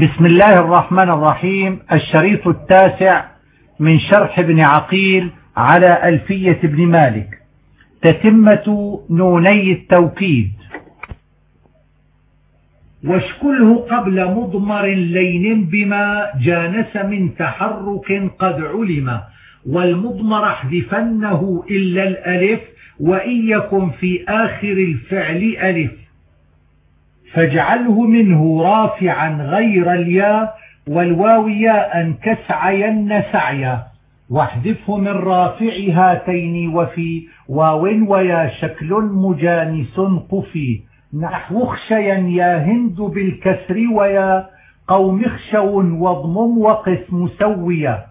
بسم الله الرحمن الرحيم. الشريط التاسع من شرح ابن عقيل على ألفية ابن مالك. تتمة نوني التوكيد. واشكله قبل مضمر لين بما جانس من تحرك قد علم والمضمر احذفنه إلا الألف وإن يكن في آخر الفعل ألف. فاجعله منه رافعا غير الياء والواو ياء كسعين سعيا. واحذفه من رافع هاتين وفي واو ويا شكل مجانس قفي. نحو خشيا يا هند بالكسر ويا. قوم خشو واضمم وقس مسويا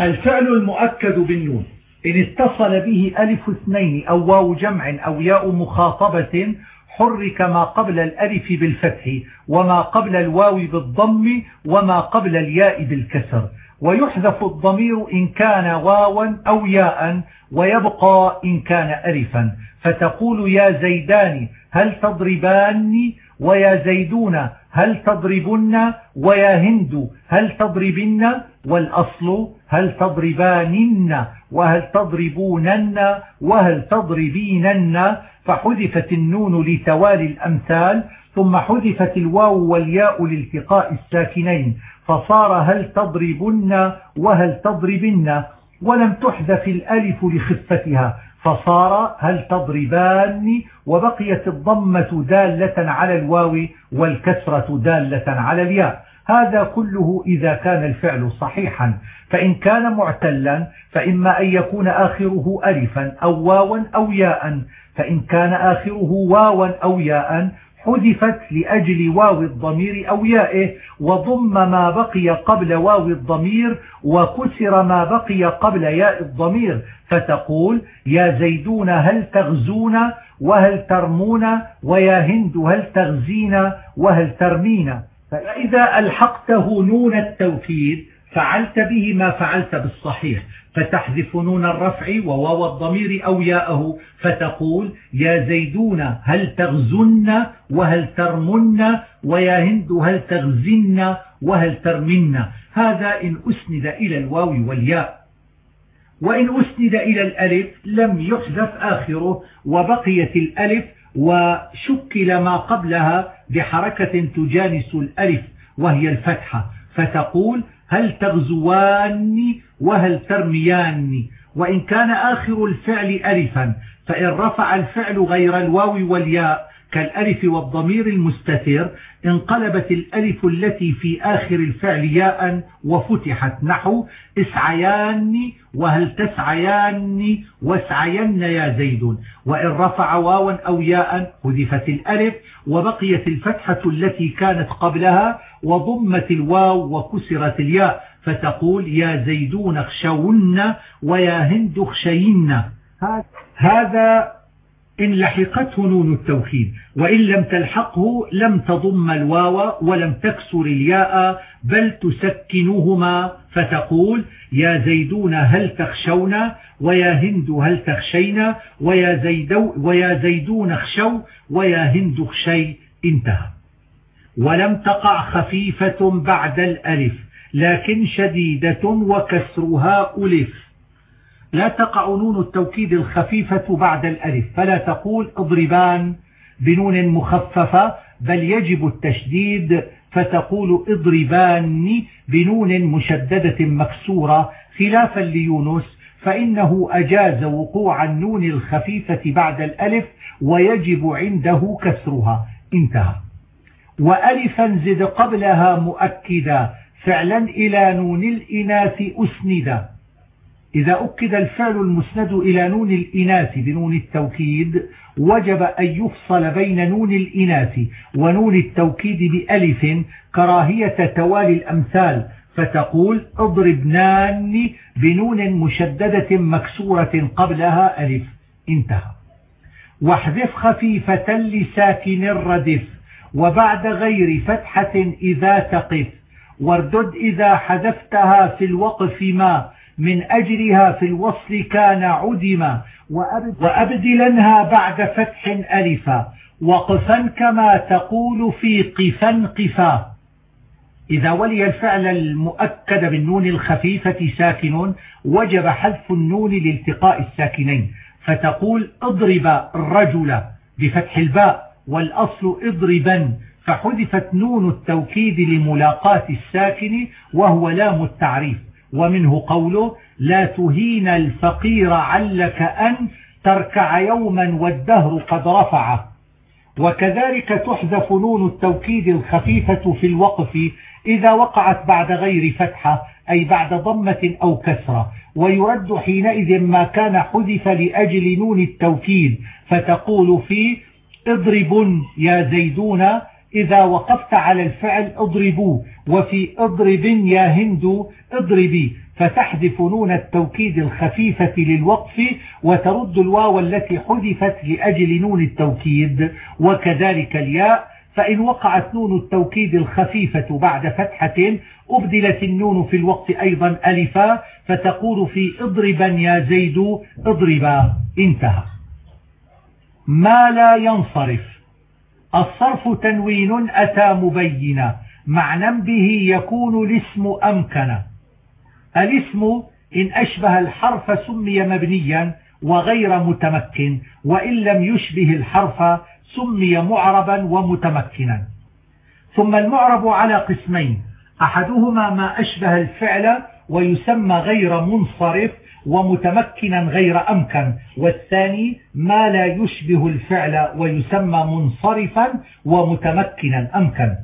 الفعل المؤكد بالنون. إن اتصل به ألف اثنين أو واو جمع أو ياء مخاطبة حرك ما قبل الألف بالفتح وما قبل الواو بالضم وما قبل الياء بالكسر. ويحذف الضمير إن كان واوا أو ياء ويبقى إن كان ألفا. فتقول يا زيدان هل تضربان ويا زيدون هل تضربن ويا هند هل تضربن والأصل هل تضربانن وهل تضربونن وهل تضربينن فحذفت النون لتوالي الأمثال ثم حذفت الواو والياء لالتقاء الساكنين فصار هل تضربن وهل تضربن ولم تحذف الألف لخفتها فصار هل تضربان وبقيت الضمة دالة على الواو والكسرة دالة على الياء. هذا كله إذا كان الفعل صحيحا. فإن كان معتلا فإما أن يكون آخره ألفا أو واوا أو ياء. فإن كان آخره واوا أو ياء حذفت لأجل واو الضمير أو يائه وضم ما بقي قبل واو الضمير وكسر ما بقي قبل ياء الضمير. فتقول يا زيدون هل تغزون وهل ترمون ويا هند هل تغزين وهل ترمين؟ فإذا ألحقته نون التوكيد فعلت به ما فعلت بالصحيح فتحذف نون الرفع وواو الضمير أو ياءه فتقول يا زيدون هل تغزن وهل ترمن؟ ويا هند هل تغزن وهل ترمن؟ هذا إن أسند إلى الواو والياء. وإن أسند إلى الألف لم يحذف آخره وبقيت الألف وشكل ما قبلها بحركة تجانس الألف وهي الفتحة. فتقول هل تغزوان وهل ترميان وإن كان آخر الفعل ألفا فإن رفع الفعل غير الواو والياء كالألف والضمير المستتر انقلبت الألف التي في آخر الفعل ياء وفتحت نحو. اسعيان وهل تسعيان واسعين يا زيد. وإن رفع واوا أو ياء هذفت الألف. وبقيت الفتحة التي كانت قبلها. وضمت الواو وكسرت الياء. فتقول يا زيدون اخشون ويا هند اخشين. هذا إن لحقته نون التوكيد وإن لم تلحقه لم تضم الواو ولم تكسر الياء بل تسكنهما فتقول يا زيدون هل تخشون؟ ويا هند هل تخشين؟ ويا, زيدو ويا زيدون اخشوا؟ ويا هند اخشي انتهى. ولم تقع خفيفة بعد الألف لكن شديدة وكسرها ألف. لا تقع نون التوكيد الخفيفة بعد الألف فلا تقول اضربان بنون مخففة بل يجب التشديد فتقول اضربان بنون مشددة مكسورة. خلافا ليونس فإنه أجاز وقوع النون الخفيفة بعد الألف ويجب عنده كسرها. انتهى. وألفا زد قبلها مؤكدا فعلا إلى نون الإناث أسندا. إذا أكد الفعل المسند إلى نون الإناث بنون التوكيد وجب أن يفصل بين نون الإناث ونون التوكيد بألف كراهية توالي الأمثال فتقول اضربنان بنون مشددة مكسورة قبلها ألف. انتهى. واحذف خفيفة لساكن الردف وبعد غير فتحة إذا تقف واردد إذا حذفتها في الوقف ما من أجلها في الوصل كان عدما وأبدلنها بعد فتح ألفا وقفا كما تقول في قفا قفا. إذا ولي الفعل المؤكد بالنون الخفيفة ساكن وجب حذف النون لالتقاء الساكنين. فتقول اضرب الرجل بفتح الباء والأصل اضربا. فحذفت نون التوكيد لملاقاة الساكن وهو لام التعريف. ومنه قوله لا تهين الفقير علك أن تركع يوما والدهر قد رفعه. وكذلك تحذف نون التوكيد الخفيفة في الوقف إذا وقعت بعد غير فتحة أي بعد ضمة أو كسرة. ويرد حينئذ ما كان حذف لأجل نون التوكيد فتقول في اضرب يا زيدون إذا وقفت على الفعل اضربوا وفي اضرب يا هند اضربي فتحذف نون التوكيد الخفيفة للوقف وترد الواو التي حذفت لأجل نون التوكيد وكذلك الياء فإن وقعت نون التوكيد الخفيفة بعد فتحة أبدلت النون في الوقت أيضا ألفا فتقول في اضربا يا زيد اضربا انتهى. ما لا ينصرف. الصرف تنوين أتى مبينا. معنى به يكون الاسم أمكن. الاسم إن أشبه الحرف سمي مبنيا وغير متمكن وإن لم يشبه الحرف سمي معربا ومتمكنا. ثم المعرب على قسمين. أحدهما ما أشبه الفعل ويسمى غير منصرف ومتمكنا غير أمكن. والثاني ما لا يشبه الفعل ويسمى منصرفا ومتمكنا أمكن.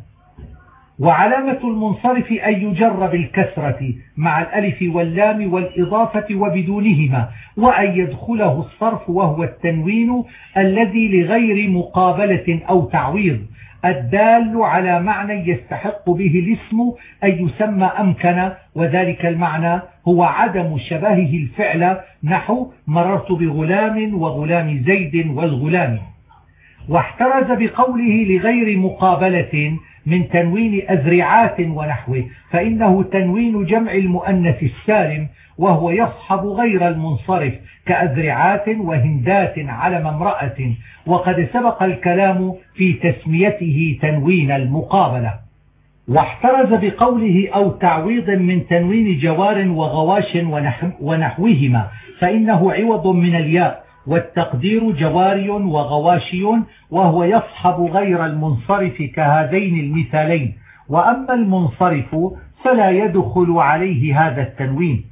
وعلامة المنصرف أن يجر بالكسرة مع الألف واللام والإضافة وبدونهما وأن يدخله الصرف وهو التنوين الذي لغير مقابلة أو تعويض. الدال على معنى يستحق به الاسم أن يسمى أمكن وذلك المعنى هو عدم شبهه الفعل نحو مررت بغلام وغلام زيد والغلام. واحترز بقوله لغير مقابلة من تنوين أذرعات ونحوه فإنه تنوين جمع المؤنث السالم وهو يصحب غير المنصرف كأذرعات وهندات على امرأة وقد سبق الكلام في تسميته تنوين المقابلة. واحترز بقوله أو تعويض من تنوين جوار وغواش ونحوهما فإنه عوض من الياء والتقدير جواري وغواشي وهو يصحب غير المنصرف كهذين المثالين. وأما المنصرف فلا يدخل عليه هذا التنوين.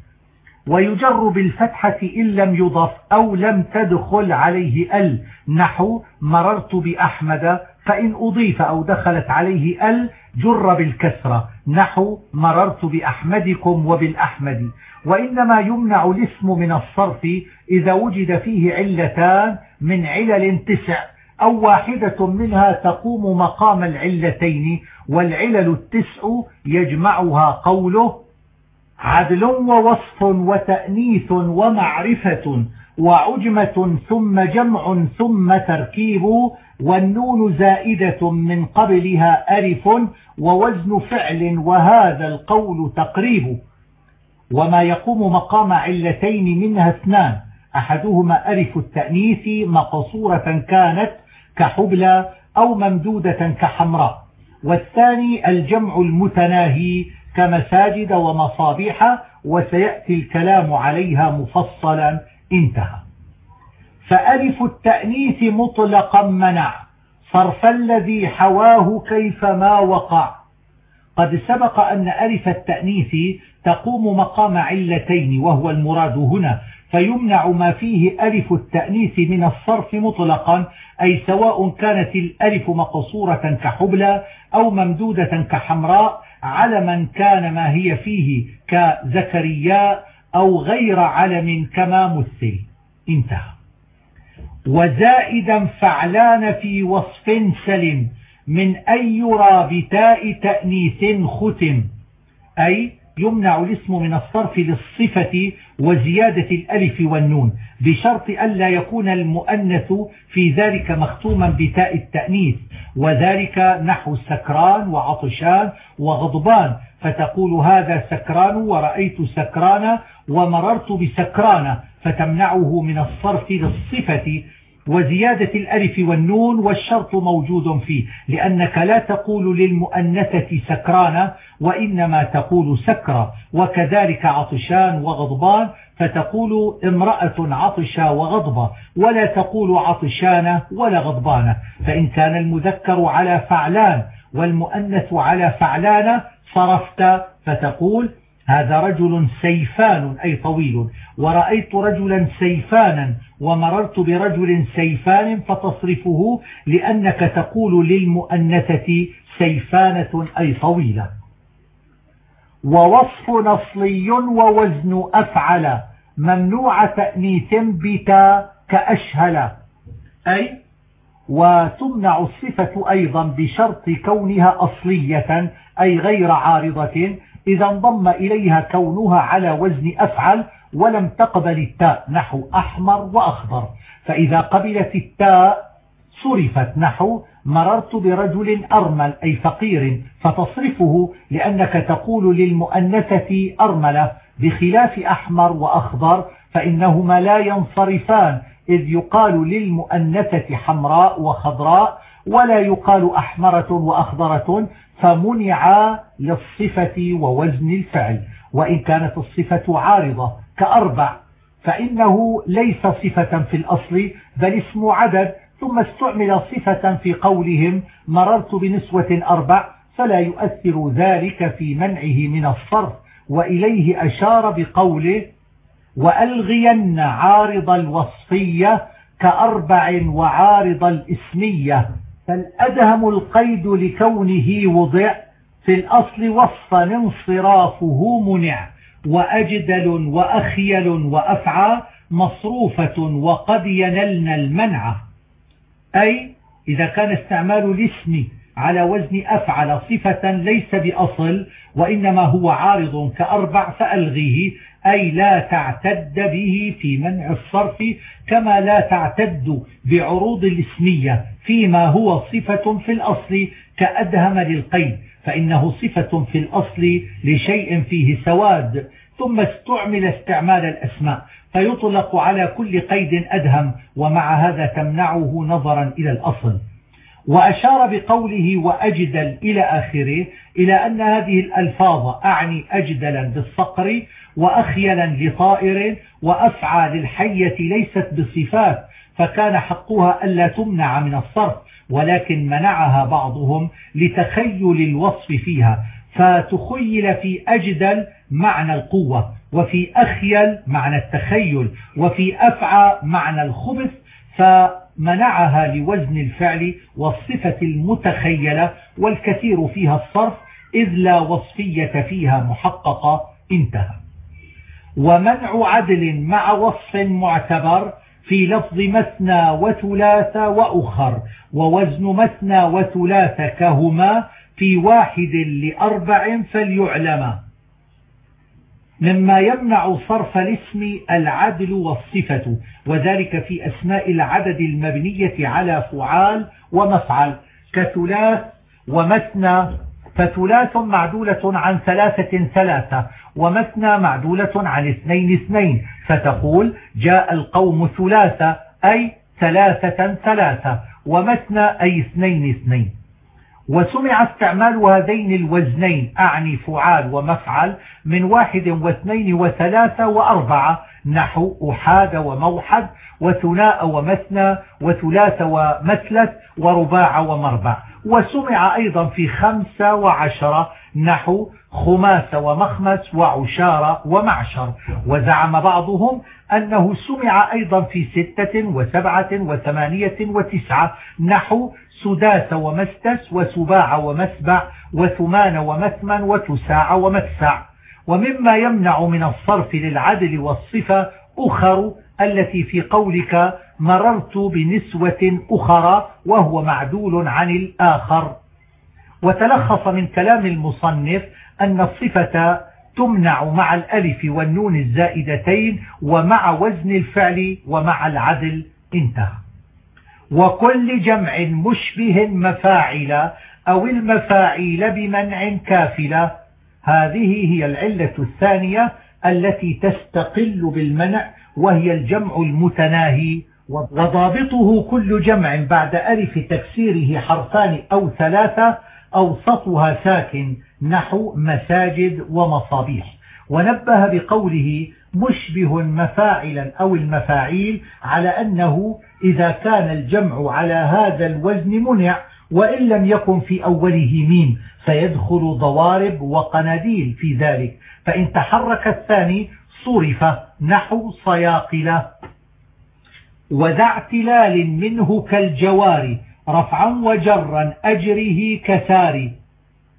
ويجر بالفتحة إن لم يضف أو لم تدخل عليه أل. نحو مررت بأحمد فإن أضيف أو دخلت عليه أل جر بالكسرة. نحو مررت بأحمدكم وبالأحمد. وإنما يمنع الاسم من الصرف إذا وجد فيه علتان من علل تسع أو واحدة منها تقوم مقام العلتين. والعلل التسع يجمعها قوله عدل ووصف وتأنيث ومعرفة وعجمة ثم جمع ثم تركيب والنون زائدة من قبلها ألف ووزن فعل وهذا القول تقريب وما يقوم مقام علتين منها اثنان. أحدهما ألف التأنيث مقصورة كانت كحبلى أو ممدودة كحمراء. والثاني الجمع المتناهي كمساجد ومصابيح وسيأتي الكلام عليها مفصلا. انتهى. فألف التأنيث مطلقا منع. صرف الذي حواه كيفما وقع. قد سبق أن ألف التأنيث تقوم مقام علتين وهو المراد هنا. فيمنع ما فيه ألف التأنيث من الصرف مطلقا أي سواء كانت الألف مقصورة كحبلى أو ممدودة كحمراء علما كان ما هي فيه كزكريا أو غير علم كما مثل. انتهى. وزائدا فعلان في وصف سلم من أن يرى بتاء تأنيث ختم أي يمنع الاسم من الصرف للصفة وزيادة الألف والنون بشرط ألا يكون المؤنث في ذلك مختوما بتاء التأنيث وذلك نحو سكران وعطشان وغضبان فتقول هذا سكران ورأيت سكران ومررت بسكران فتمنعه من الصرف للصفة وزيادة الألف والنون والشرط موجود فيه لأنك لا تقول للمؤنثة سكرانة وإنما تقول سكرة وكذلك عطشان وغضبان فتقول امرأة عطشة وغضبة ولا تقول عطشانة ولا غضبانة فإن كان المذكر على فعلان والمؤنث على فعلانة صرفت فتقول هذا رجل سيفان أي طويل. ورأيت رجلا سيفانا ومررت برجل سيفان فتصرفه لأنك تقول للمؤنثة سيفانة أي طويلة. ووصف نصلي ووزن أفعل ممنوع تأنيث بتا كأشهل. أي وتمنع الصفة أيضا بشرط كونها أصلية أي غير عارضة. إذا انضم إليها كونها على وزن أفعل ولم تقبل التاء نحو أحمر وأخضر. فإذا قبلت التاء صرفت نحو مررت برجل أرمل أي فقير فتصرفه لأنك تقول للمؤنثة أرملة بخلاف أحمر وأخضر فإنهما لا ينصرفان إذ يقال للمؤنثة حمراء وخضراء ولا يقال أحمرة وأخضرة فمنع للصفة ووزن الفعل وإن كانت الصفة عارضة كأربع فإنه ليس صفة في الأصل بل اسم عدد ثم استعمل صفة في قولهم مررت بنسوة أربع فلا يؤثر ذلك في منعه من الصرف وإليه أشار بقوله وألغين عارض الوصفية كأربع وعارض الإسمية. فالأدهم القيد لكونه وضع في الأصل وصفا انصرافه منع وأجدل وأخيل وأفعى مصروفة وقد ينلن المنع. أي إذا كان استعمال الاسم على وزن أفعل صفة ليس بأصل وإنما هو عارض كأربع فألغيه. أي لا تعتد به في منع الصرف كما لا تعتد بعروض الاسمية فيما هو صفة في الأصل كأدهم للقيد فإنه صفة في الأصل لشيء فيه سواد ثم استعمل استعمال الأسماء فيطلق على كل قيد أدهم ومع هذا تمنعه نظرا إلى الأصل. وأشار بقوله وأجدل إلى آخره إلى أن هذه الألفاظ أعني أجدلا بالصقر وأخيلا لطائر وأفعى للحية ليست بصفات فكان حقها ألا تمنع من الصرف ولكن منعها بعضهم لتخيل الوصف فيها. فتخيل في أجدل معنى القوة وفي أخيل معنى التخيل وفي أفعى معنى الخبث فمنعها لوزن الفعل والصفة المتخيلة والكثير فيها الصرف إذ لا وصفية فيها محققة انتهى. ومنع عدل مع وصف معتبر في لفظ مثنى وثلاث وأخر ووزن مثنى وثلاث كهما في واحد لأربع فليعلم. مما يمنع صرف الاسم العدل والصفة وذلك في أسماء العدد المبنية على فعال ومفعل كثلاث ومثنى فثلاث معدولة عن ثلاثة ثلاثة ومثنى معدولة عن اثنين اثنين. فتقول جاء القوم ثلاثة أي ثلاثة ثلاثة ومثنى أي اثنين اثنين. وسمع استعمال هذين الوزنين أعني فعال ومفعل من واحد واثنين وثلاثة وأربعة. نحو أحاد وموحد وثناء ومثنى وثلاث ومثلث ورباع ومربع. وسمع أيضا في خمسة وعشرة نحو خماس ومخمس وعشار ومعشر. وزعم بعضهم أنه سمع أيضا في ستة وسبعة وثمانية وتسعة نحو سداس ومستس وسباع ومسبع وثمان ومثمن وتساع ومتسع. ومما يمنع من الصرف للعدل والصفة أخر التي في قولك مررت بنسوة أخرى وهو معدول عن الآخر. وتلخص من كلام المصنف أن الصفة تمنع مع الألف والنون الزائدتين ومع وزن الفعل ومع العدل. انتهى. وكل جمع مشبه مفاعل أو المفاعيل بمنع كافلة. هذه هي العلة الثانية التي تستقل بالمنع وهي الجمع المتناهي. وضابطه كل جمع بعد ألف تكسيره حرفان أو ثلاثة أوسطها ساكن نحو مساجد ومصابيح. ونبه بقوله مشبه مفاعلا أو المفاعيل على أنه إذا كان الجمع على هذا الوزن منع وإن لم يكن في أوله ميم فيدخل ضوارب وقناديل في ذلك. فإن تحرك الثاني صرف نحو صياقلة. وذا اعتلال منه كالجوار رفعا وجرا أجره كساري.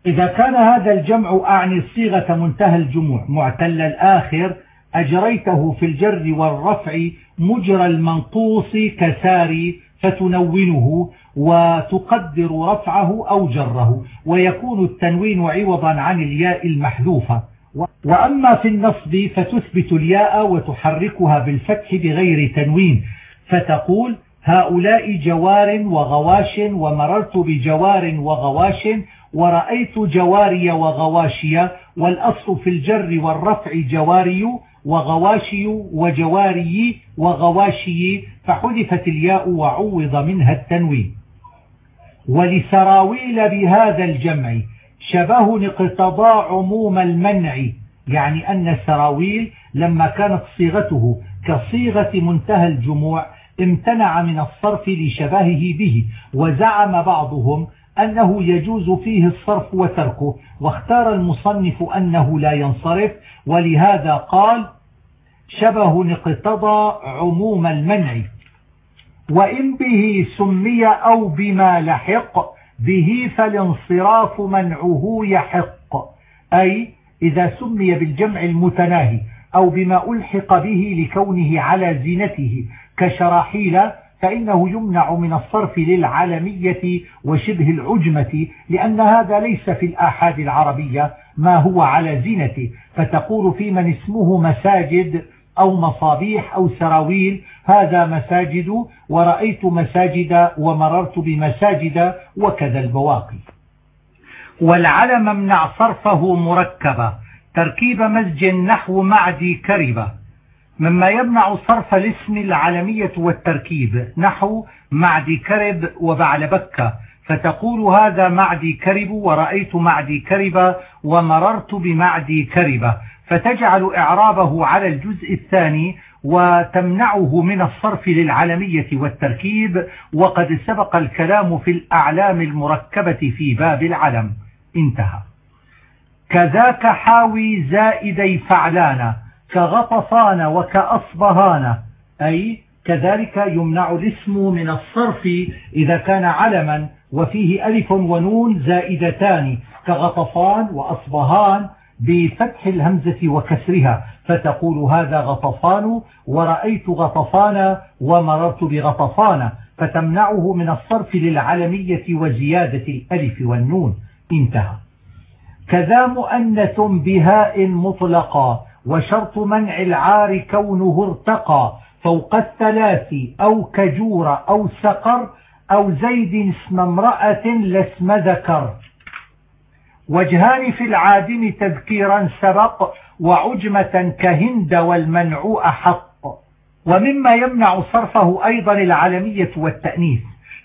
إذا كان هذا الجمع أعني صيغة منتهى الجموع معتل الآخر أجريته في الجر والرفع مجرى المنقوص كساري فتنونه وتقدر رفعه أو جره ويكون التنوين عوضا عن الياء المحذوفة. وأما في النصب فتثبت الياء وتحركها بالفتح بغير تنوين. فتقول هؤلاء جوار وغواش ومررت بجوار وغواش ورأيت جواري وغواشي والأصل في الجر والرفع جواري وغواشي وجواري وغواشي فحذفت الياء وعوض منها التنوين. ولسراويل بهذا الجمع شبه اقتضى عموم المنع يعني أن السراويل لما كانت صيغته كصيغة منتهى الجموع امتنع من الصرف لشبهه به وزعم بعضهم أنه يجوز فيه الصرف وتركه واختار المصنف أنه لا ينصرف ولهذا قال شبه اقتضى عموم المنع وإن به سمي أو بما لحق به فالانصراف منعه يحق. أي إذا سمي بالجمع المتناهي أو بما ألحق به لكونه على زينته كشراحيل فإنه يمنع من الصرف للعالمية وشبه العجمة لأن هذا ليس في الآحاد العربية ما هو على زينته. فتقول في من اسمه مساجد أو مصابيح أو سراويل هذا مساجد ورأيت مساجد ومررت بمساجد وكذا البواقي. والعلم امنع صرفه مركبا تركيب مزج نحو معدي كربة. مما يمنع صرف الاسم العلمية والتركيب نحو معدي كرب وبعل بكة. فتقول هذا معدي كرب ورأيت معدي كرب ومررت بمعدي كربة. فتجعل إعرابه على الجزء الثاني وتمنعه من الصرف للعلمية والتركيب وقد سبق الكلام في الأعلام المركبة في باب العلم. انتهى. كذاك حاوي زائدي فعلان كغطفان وكأصبهان. أي كذلك يمنع الاسم من الصرف إذا كان علما وفيه ألف ونون زائدتان كغطفان وأصبهان. بفتح الهمزة وكسرها فتقول هذا غطفان ورأيت غطفان ومررت بغطفان فتمنعه من الصرف للعلمية وزيادة الألف والنون. انتهى. كذا مؤنث بهاء مطلقا وشرط منع العار كونه ارتقى فوق الثلاث أو كجور أو سقر أو زيد اسم امرأة لاسم ذكر. وجهان في العادم تذكيرا سبق وعجمة كهند والمنع أحق. ومما يمنع صرفه أيضا العلمية والتأنيث.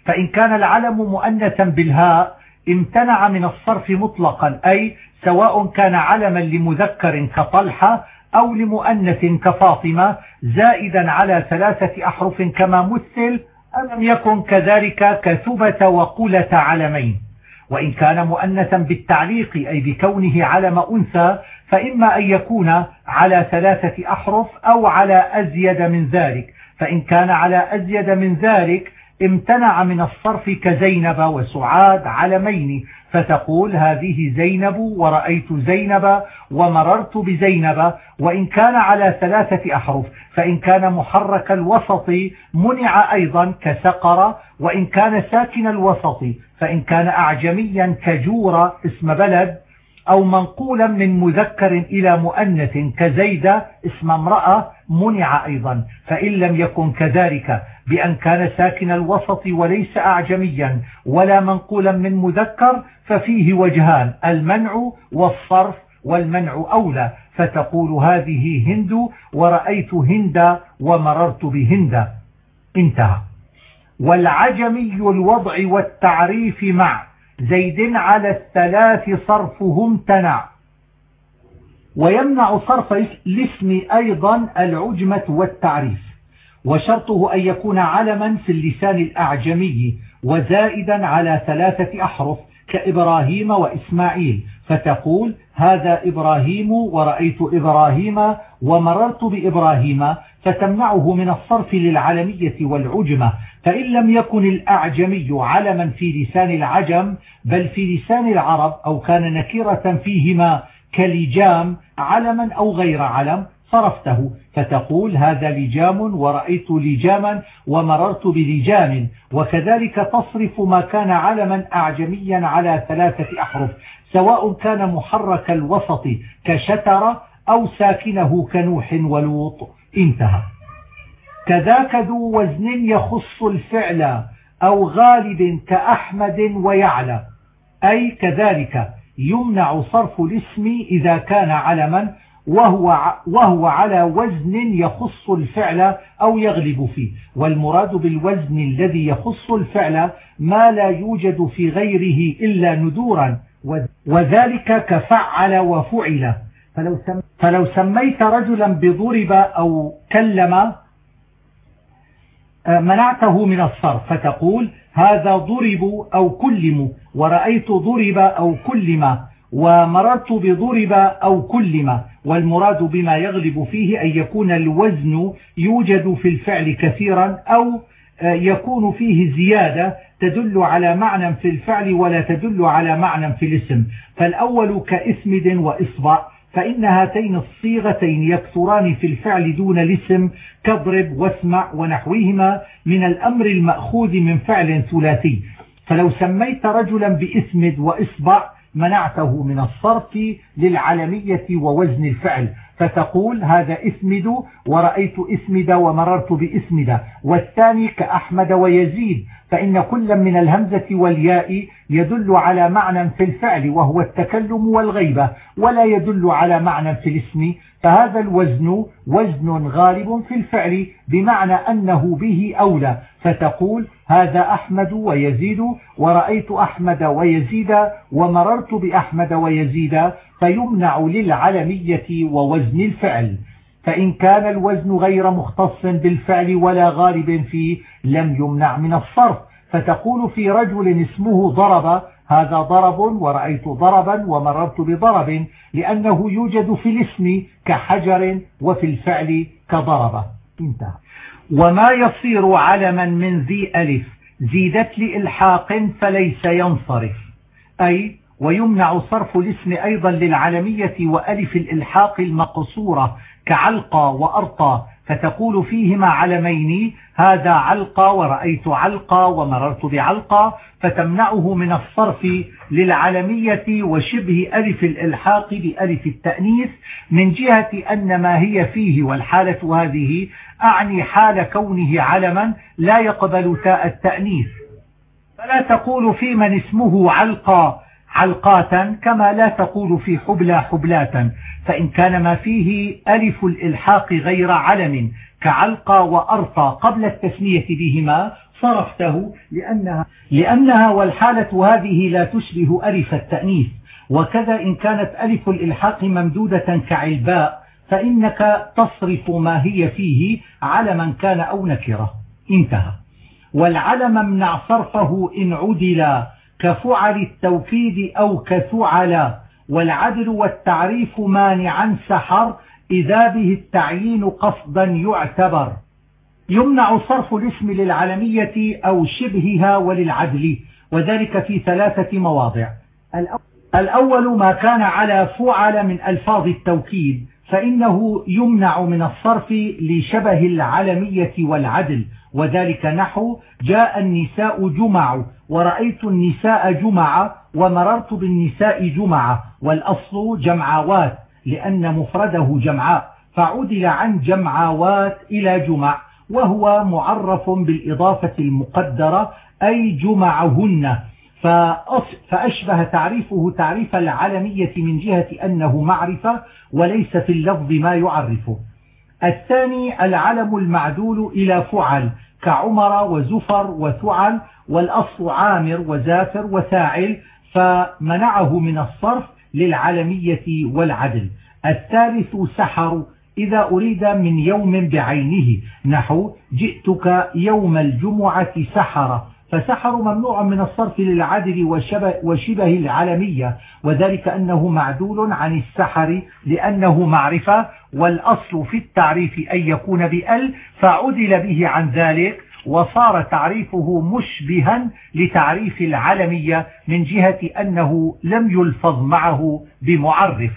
فإن كان العلم مؤنثا بالهاء امتنع من الصرف مطلقا أي سواء كان علما لمذكر كطلحة أو لمؤنث كفاطمة زائدا على ثلاثة أحرف كما مثل ألم يكن كذلك كثبة وقلة علمين. وإن كان مؤنثا بالتعليق أي بكونه علم أنثى فإما أن يكون على ثلاثة أحرف أو على أزيد من ذلك. فإن كان على أزيد من ذلك امتنع من الصرف كزينب وسعاد علمين. فتقول هذه زينب ورأيت زينب ومررت بزينب وإن كان على ثلاثة أحرف فإن كان محرك الوسط منع أيضا كسقر وإن كان ساكن الوسط فإن كان أعجميا كجور اسم بلد أو منقولا من مذكر إلى مؤنث كزيد اسم امرأة منع أيضا فإن لم يكن كذلك بأن كان ساكن الوسط وليس أعجميا ولا منقولا من مذكر ففيه وجهان المنع والصرف والمنع أولى فتقول هذه هند ورأيت هند ومررت بهند. انتهى. والعجمي الوضع والتعريف مع. زيد على الثلاث صرفهم تنع. ويمنع صرف الاسم أيضا العجمة والتعريف. وشرطه أن يكون علما في اللسان الأعجمي وزائدا على ثلاثة أحرف كإبراهيم وإسماعيل. فتقول هذا إبراهيم ورأيت إبراهيم ومررت بإبراهيم فتمنعه من الصرف للعلمية والعجمة فإن لم يكن الأعجمي علما في لسان العجم بل في لسان العرب أو كان نكرة فيهما كلجام علما أو غير علم صرفته. فتقول هذا لجام ورأيت لجاما ومررت بلجام وكذلك تصرف ما كان علما أعجميا على ثلاثة أحرف سواء كان محرك الوسط كشتر أو ساكنه كنوح ولوط. انتهى. كذاك ذو وزن يخص الفعل أو غالب كأحمد ويعلى. أي كذلك يمنع صرف الاسم إذا كان علما وهو, وهو على وزن يخص الفعل أو يغلب فيه. والمراد بالوزن الذي يخص الفعل ما لا يوجد في غيره إلا ندورا وذلك كفعل وفعل. فلو, فلو سميت رجلا بضرب أو كلم آه، منعته من الصرف فتقول هذا ضرب أو كلم ورأيت ضرب أو كلم ومررت بضرب أو كلم والمراد بما يغلب فيه أن يكون الوزن يوجد في الفعل كثيرا أو آه، يكون فيه زيادة تدل على معنى في الفعل ولا تدل على معنى في الاسم. فالأول كإسمد وإصبع فإن هاتين الصيغتين يكثران في الفعل دون الاسم كضرب واسمع ونحوهما من الأمر المأخوذ من فعل ثلاثي. فلو سميت رجلا باسمد وإصبع منعته من الصرف للعلمية ووزن الفعل. فتقول هذا اسمد ورأيت اسمد ومررت باسمد. والثاني كأحمد ويزيد. فإن كل من الهمزة والياء يدل على معنى في الفعل وهو التكلم والغيبة ولا يدل على معنى في الاسم. فهذا الوزن وزن غالب في الفعل بمعنى أنه به أولى. فتقول هذا أحمد ويزيد ورأيت أحمد ويزيد ومررت بأحمد ويزيد فيمنع للعلمية ووزن الفعل. فإن كان الوزن غير مختص بالفعل ولا غالب فيه لم يمنع من الصرف. فتقول في رجل اسمه ضرب هذا ضرب ورأيت ضربا ومررت بضرب لأنه يوجد في الاسم كحجر وفي الفعل كضرب. انتهى. وما يصير علما من ذي ألف زيدت لإلحاق فليس ينصرف. أي ويمنع صرف الاسم أيضا للعلمية وألف الإلحاق المقصورة. كعلقى وأرطى فتقول فيهما علمين هذا علقى ورأيت علقى ومررت بعلقى فتمنعه من الصرف للعلمية وشبه ألف الإلحاق بألف التأنيث من جهة أن ما هي فيه والحالة هذه أعني حال كونه علما لا يقبل تاء التأنيث. فلا تقول في من اسمه علقى علقاتا كما لا تقول في حبلى حبلاتا فإن كان ما فيه ألف الإلحاق غير علم كعلقى وأرطى قبل التسمية بهما صرفته لأنها, لأنها والحالة هذه لا تشبه ألف التأنيث. وكذا إن كانت ألف الإلحاق ممدودة كعلباء فإنك تصرف ما هي فيه علما كان أو نكرة. انتهى. والعلم امنع صرفه إن عدل كفعل التوكيد أو كثعل والعدل والتعريف مانعا سحر إذا به التعيين قصدا يعتبر. يمنع صرف الاسم للعلمية أو شبهها وللعدل وذلك في ثلاثة مواضع. الأول ما كان على فعل من ألفاظ التوكيد فإنه يمنع من الصرف لشبه العلمية والعدل وذلك نحو جاء النساء جمع ورأيت النساء جمع ومررت بالنساء جمعة والأصل جمعوات لأن مفرده جمعاء فعدل عن جمعوات إلى جمع وهو معرف بالإضافة المقدرة أي جمعهن. فأشبه تعريفه تعريف العلمية من جهة أنه معرفة وليس في اللفظ ما يعرفه. الثاني العلم المعدول إلى فعل كعمر وزفر وثعل والأصل عامر وزافر وثاعل فمنعه من الصرف للعلمية والعدل. الثالث سحر إذا أريد من يوم بعينه. نحو جئتك يوم الجمعة سحر فسحر ممنوع من الصرف للعدل وشبه, وشبه العلمية وذلك أنه معدول عن السحر لأنه معرفة والأصل في التعريف أن يكون بأل فعدل به عن ذلك. وصار تعريفه مشبها لتعريف العلمية من جهة أنه لم يلفظ معه بمعرف.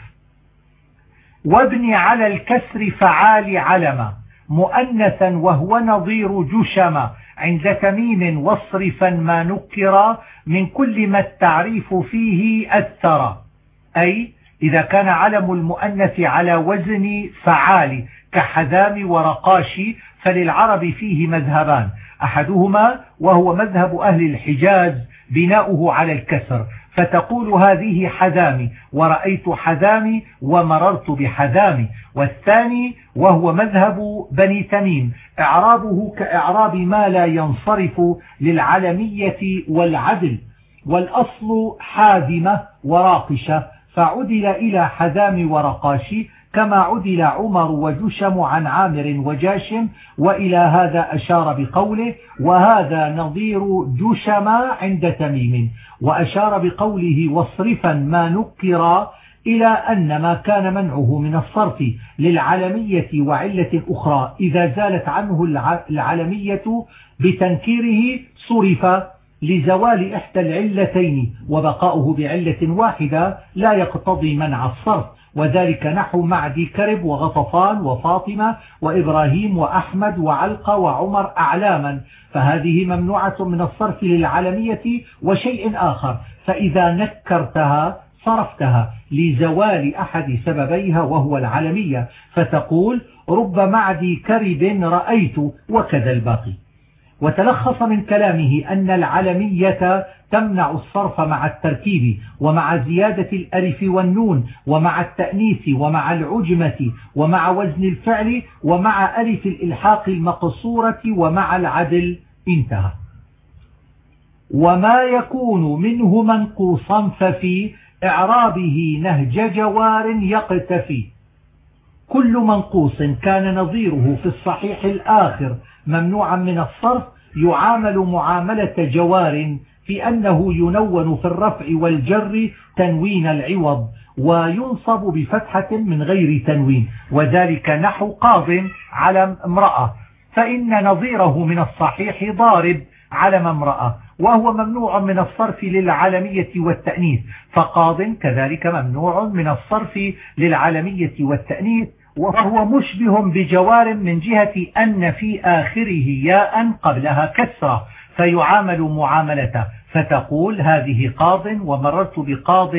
وابن على الكسر فعال علم مؤنثا وهو نظير جشم عند تميم واصرفا ما نكر من كل ما التعريف فيه أثر. أي إذا كان علم المؤنث على وزن فعال كحذام ورقاشي فللعرب فيه مذهبان. أحدهما وهو مذهب أهل الحجاز بناؤه على الكسر. فتقول هذه حذامي ورأيت حذامي ومررت بحذامي. والثاني وهو مذهب بني تميم. إعرابه كإعراب ما لا ينصرف للعلمية والعدل. والأصل حاذمة وراقشة. فعدل إلى حذام ورقاشي كما عدل عمر وجشم عن عامر وجاشم وإلى هذا أشار بقوله وهذا نظير جشم عند تميم وأشار بقوله واصرفا ما نكر إلى أن ما كان منعه من الصرف للعلمية وعلة أخرى إذا زالت عنه العلمية بتنكيره صرف لزوال إحدى العلتين وبقاؤه بعلة واحدة لا يقتضي منع الصرف وذلك نحو معدي كرب وغطفان وفاطمة وإبراهيم وأحمد وعلقة وعمر أعلاما. فهذه ممنوعة من الصرف للعلمية وشيء آخر. فإذا نكرتها صرفتها لزوال أحد سببيها وهو العلمية. فتقول رب معدي كرب رأيت وكذا الباقي. وتلخص من كلامه أن العلمية تمنع الصرف مع التركيب ومع زيادة الألف والنون ومع التأنيث ومع العجمة ومع وزن الفعل ومع ألف الإلحاق المقصورة ومع العدل. انتهى. وما يكون منه منقوصا ففي إعرابه نهج جوار يقتفي. كل منقوص كان نظيره في الصحيح الآخر ممنوعا من الصرف يعامل معاملة جوار في أنه ينون في الرفع والجر تنوين العوض وينصب بفتحة من غير تنوين وذلك نحو قاض على امرأة فإن نظيره من الصحيح ضارب علم امرأة. وهو ممنوع من الصرف للعالمية والتأنيث. فقاض كذلك ممنوع من الصرف للعالمية والتأنيث وهو مشبه بجوار من جهة أن في آخره ياء قبلها كسرة فيعامل معاملته. فتقول هذه قاض ومررت بقاض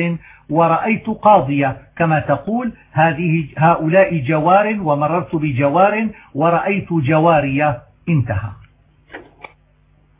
ورأيت قاضية. كما تقول هذه هؤلاء جوار ومررت بجوار ورأيت جوارية. انتهى.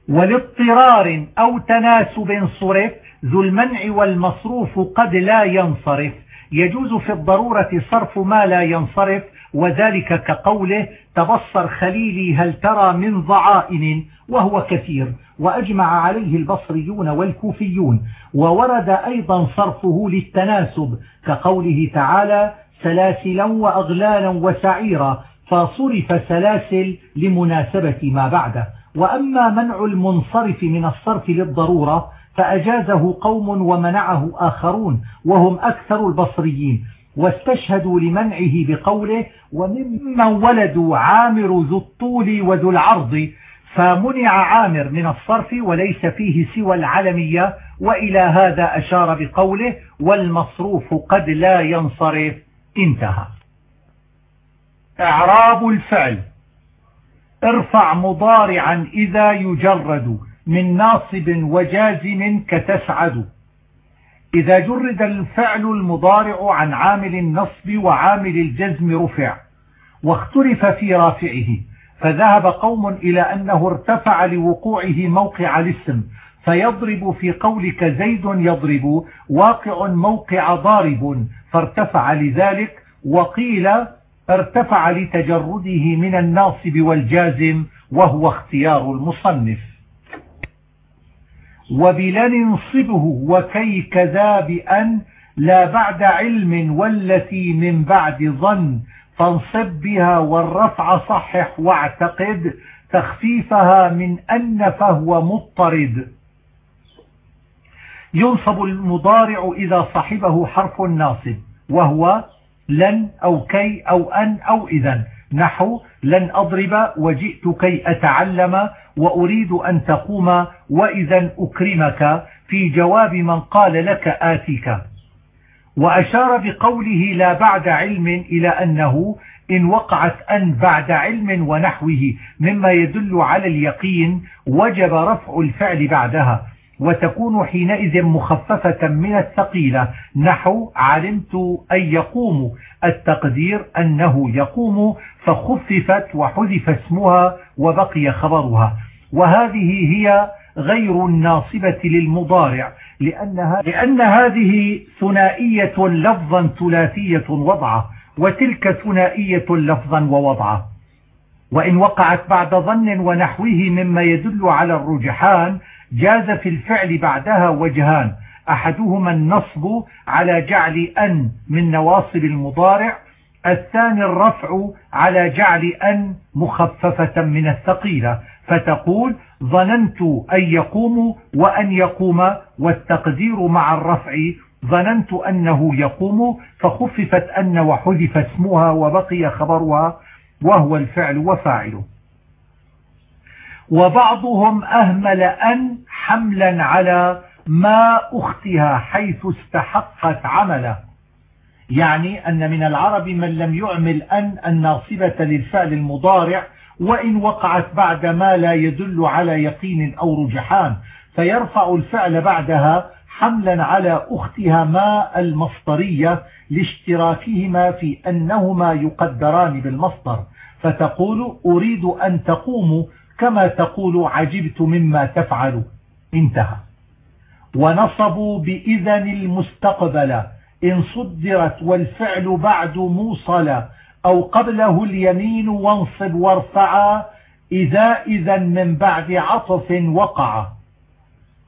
ولاضطرار أو تناسب صرف ذو المنع والمصروف قد لا ينصرف. يجوز في الضرورة صرف ما لا ينصرف وذلك كقوله تبصر خليلي هل ترى من ضعائن؟ وهو كثير. وأجمع عليه البصريون والكوفيون. وورد أيضا صرفه للتناسب كقوله تعالى سلاسلا وأغلالا وسعيرا فصرف سلاسل لمناسبة ما بعده. وأما منع المنصرف من الصرف للضرورة فأجازه قوم ومنعه آخرون وهم أكثر البصريين واستشهدوا لمنعه بقوله وممن ولدوا عامر ذو الطول وذو العرض فمنع عامر من الصرف وليس فيه سوى العلمية وإلى هذا أشار بقوله والمصروف قد لا ينصرف انتهى. إعراب الفعل. ارفع مضارعا إذا يجرد من ناصب وجازم كتسعد. إذا جرد الفعل المضارع عن عامل النصب وعامل الجزم رفع واختلف في رافعه فذهب قوم إلى أنه ارتفع لوقوعه موقع الاسم فيضرب في قولك زيد يضرب واقع موقع ضارب فارتفع لذلك وقيل ارتفع لتجرده من الناصب والجازم وهو اختيار المصنف. وبلننصبه وكي كذا بأن لا بعد علم والتي من بعد ظن فانصب بها والرفع صحح واعتقد تخفيفها من أن فهو مضطرد. ينصب المضارع إذا صحبه حرف ناصب وهو لن أو كي أو أن أو إذا. نحو لن أضرب وجئت كي أتعلم وأريد أن تقوم وإذا أكرمك. في جواب من قال لك آتيك. وأشار بقوله لا بعد علم إلى أنه إن وقعت أن بعد علم ونحوه مما يدل على اليقين وجب رفع الفعل بعدها. وتكون حينئذ مخففة من الثقيلة. نحو علمت أن يقوم. التقدير أنه يقوم فخففت وحذف اسمها وبقي خبرها. وهذه هي غير الناصبة للمضارع لأنها لأن هذه ثنائية لفظا ثلاثية وضعة وتلك ثنائية لفظا ووضعة. وإن وقعت بعد ظن ونحوه مما يدل على الرجحان جاز في الفعل بعدها وجهان. أحدهما النصب على جعل أن من نواصب المضارع الثاني الرفع على جعل أن مخففة من الثقيلة. فتقول ظننت أن يقوم وأن يقوم والتقدير مع الرفع ظننت أنه يقوم فخففت أن وحذف اسمها وبقي خبرها وهو الفعل وفاعله. وبعضهم أهمل أن حملا على ما أختها حيث استحقت عمله. يعني أن من العرب من لم يعمل أن الناصبة للفعل المضارع وإن وقعت بعد ما لا يدل على يقين أو رجحان. فيرفع الفعل بعدها حملا على أختها ما المصدرية لاشتراكهما في أنهما يقدران بالمصدر. فتقول أريد أن تقوموا كما تقول عجبت مما تفعل. انتهى. ونصبوا بإذن المستقبل. إن صدرت والفعل بعد موصل. أو قبله اليمين وانصب وارفعا إذا إذا من بعد عطف وقع.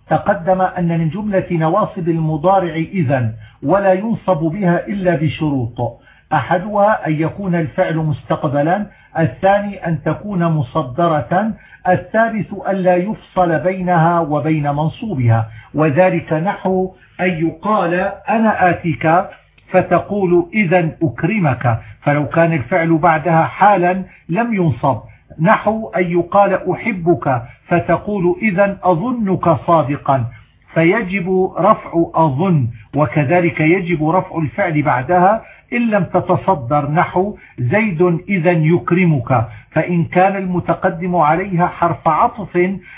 تقدم أن من جملة نواصب المضارع إذا ولا ينصب بها إلا بشروط. أحدها أن يكون الفعل مستقبلا الثاني أن تكون مصدرة الثالث أن لا يفصل بينها وبين منصوبها. وذلك نحو أن يقال أنا آتيك فتقول إذا أكرمك. فلو كان الفعل بعدها حالا لم ينصب. نحو أن يقال أحبك فتقول إذا أظنك صادقا. فيجب رفع أظن وكذلك يجب رفع الفعل بعدها إن لم تتصدر نحو زيد إذا يكرمك فإن كان المتقدم عليها حرف عطف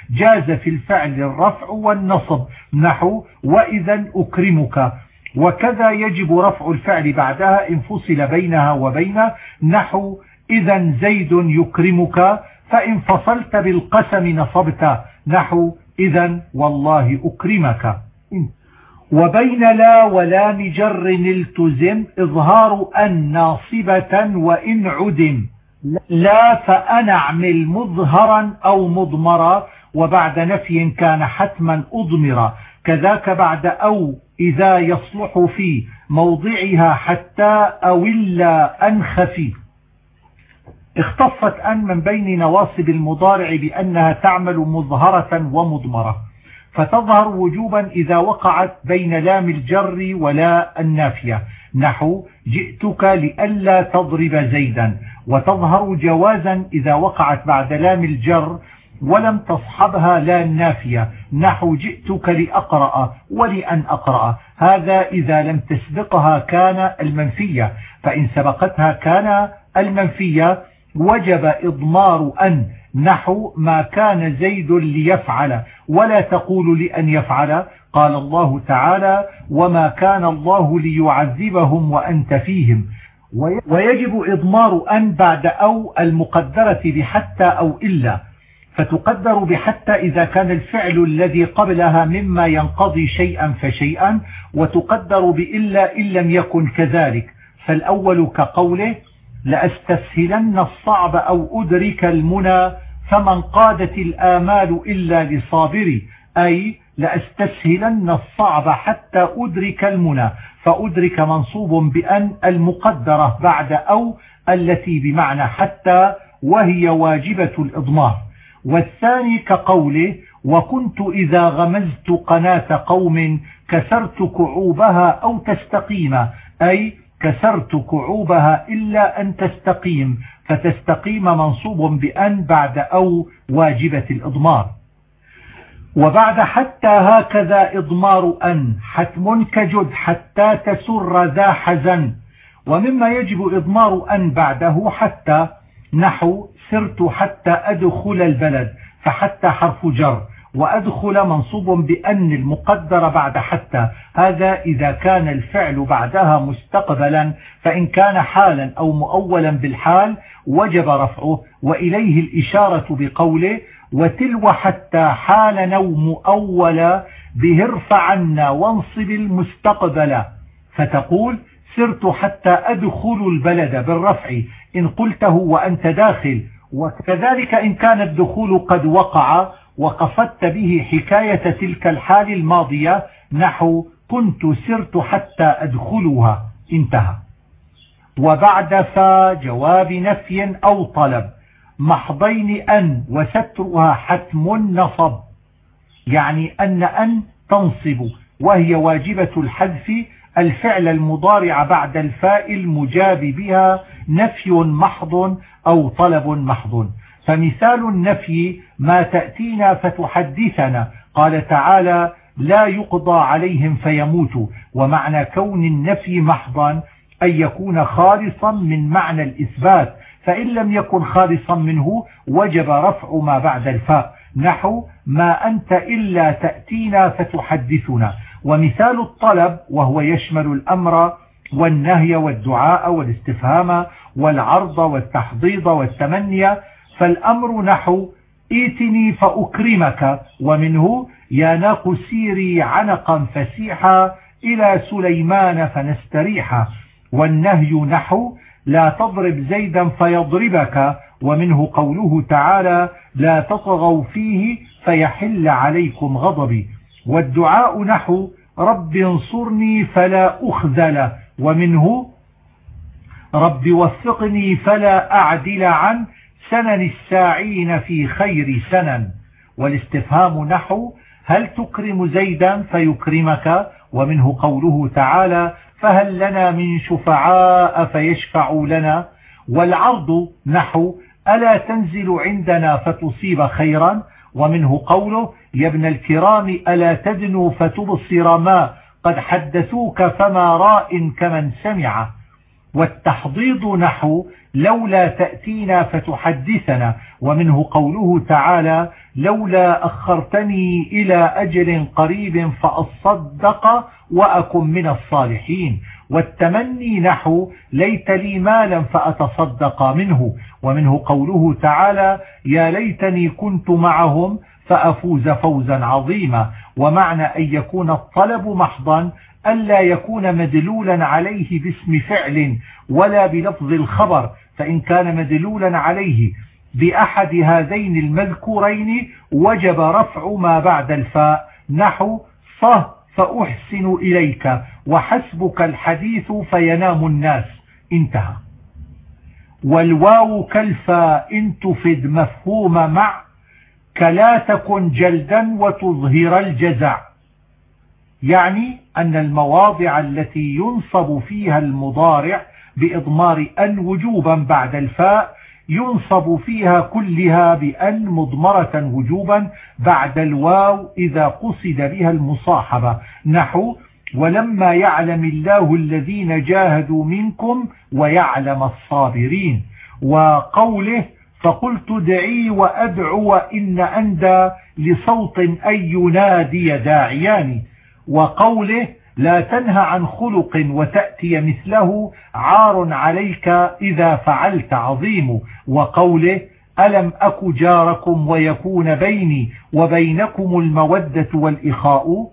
جاز في الفعل الرفع والنصب نحو وإذا أكرمك. وكذا يجب رفع الفعل بعدها إن فصل بينها وبين نحو إذا زيد يكرمك فإن فصلت بالقسم نصبت نحو إذا والله أكرمك. وبين لا ولا مجر التزم إظهار أن ناصبة وإن عدم. لا فأنعمل مظهرا أو مضمرا وبعد نفي كان حتما أضمرا. كذاك بعد أو إذا يصلح في موضعها حتى أو إلا أنخفي اختصت أن من بين نواصب المضارع بأنها تعمل مظهرة ومضمرة. فتظهر وجوبا إذا وقعت بين لام الجر ولا النافية. نحو جئتك لئلا تضرب زيدا. وتظهر جوازا إذا وقعت بعد لام الجر ولم تصحبها لا النافية. نحو جئتك لأقرأ ولأن أقرأ. هذا إذا لم تسبقها كان المنفية. فإن سبقتها كان المنفية وجب إضمار أن نحو ما كان زيد ليفعل. ولا تقول لأن يفعل. قال الله تعالى وما كان الله ليعذبهم وأنت فيهم. ويجب إضمار أن بعد أو المقدرة بحتى أو إلا. فتقدر بحتى إذا كان الفعل الذي قبلها مما ينقضي شيئا فشيئا وتقدر بإلا إن لم يكن كذلك. فالأول كقوله لأستسهلن الصعب أو أدرك المنى فمن قادت الآمال إلا لصابري. أي لأستسهلن الصعب حتى أدرك المنى. فأدرك منصوب بأن المقدرة بعد أو التي بمعنى حتى وهي واجبة الإضمار. والثاني كقوله وكنت إذا غمزت قناة قوم كسرت كعوبها أو تستقيم. أي كسرت كعوبها إلا أن تستقيم فتستقيم منصوب بأن بعد أو واجبة الإضمار. وبعد حتى هكذا إضمار أن حتم كجد حتى تسر ذا حزن. ومما يجب إضمار أن بعده حتى نحو سرت حتى أدخل البلد فحتى حرف جر. وأدخل منصوب بأن المقدر بعد حتى هذا إذا كان الفعل بعدها مستقبلا فإن كان حالا أو مؤولا بالحال وجب رفعه وإليه الإشارة بقوله وتلو حتى حال نوم أولا به ارفعنا وانصب المستقبل. فتقول سرت حتى أدخل البلد بالرفع إن قلته وأنت داخل. وكذلك إن كان الدخول قد وقع وقصدت به حكاية تلك الحال الماضية نحو كنت سرت حتى أدخلها انتهى. وبعد فا جواب نفي أو طلب محضين أن وسترها حتم نصب. يعني أن أن تنصب وهي واجبة الحذف الفعل المضارع بعد الفاء المجاب بها نفي محض أو طلب محض. فمثال النفي ما تأتينا فتحدثنا. قال تعالى لا يقضى عليهم فيموتوا ومعنى كون النفي محضا أن يكون خالصا من معنى الإثبات. فإن لم يكن خالصا منه وجب رفع ما بعد الفاء. نحو ما أنت إلا تأتينا فتحدثنا. ومثال الطلب وهو يشمل الأمر والنهي والدعاء والاستفهام والعرض والتحضيض والتمني فالأمر نحو ائتني فأكرمك ومنه يا ناق سيري عنقا فسيحا إلى سليمان فنستريحا والنهي نحو لا تضرب زيدا فيضربك ومنه قوله تعالى لا تطغوا فيه فيحل عليكم غضبي والدعاء نحو رب انصرني فلا أخذل ومنه رب وفقني فلا أعدل عن سنن الساعين في خير سنن والاستفهام نحو هل تكرم زيدا فيكرمك؟ ومنه قوله تعالى فهل لنا من شفعاء فيشفعوا لنا؟ والعرض نحو ألا تنزل عندنا فتصيب خيرا؟ ومنه قوله يا ابن الكرام ألا تدنوا فتبصر ما قد حدثوك فما راء كمن سمع؟ والتحضيض نحو لولا تأتينا فتحدثنا. ومنه قوله تعالى لولا أخرتني إلى أجل قريب فأصدق وأكن من الصالحين. والتمني نحو ليت لي مالا فأتصدق منه. ومنه قوله تعالى يا ليتني كنت معهم فأفوز فوزا عظيما. ومعنى أن يكون الطلب محضا ألا يكون مدلولا عليه باسم فعل ولا بلفظ الخبر. فإن كان مدلولا عليه بأحد هذين المذكورين وجب رفع ما بعد الفاء. نحو صه فأحسن إليك وحسبك الحديث فينام الناس. انتهى. والواو كالفاء إن تفد مفهوم مع كلا تكن جلدا وتظهر الجزع. يعني أن المواضع التي ينصب فيها المضارع بإضمار أن وجوبا بعد الفاء ينصب فيها كلها بأن مضمرة وجوبا بعد الواو إذا قصد بها المصاحبة. نحو ولما يعلم الله الذين جاهدوا منكم ويعلم الصابرين. وقوله فقلت دعي وأدعو إن أندى لصوت أن ينادي داعيان وقوله لا تنهى عن خلق وتأتي مثله عار عليك إذا فعلت عظيم. وقوله ألم أك جاركم ويكون بيني وبينكم المودة والإخاء؟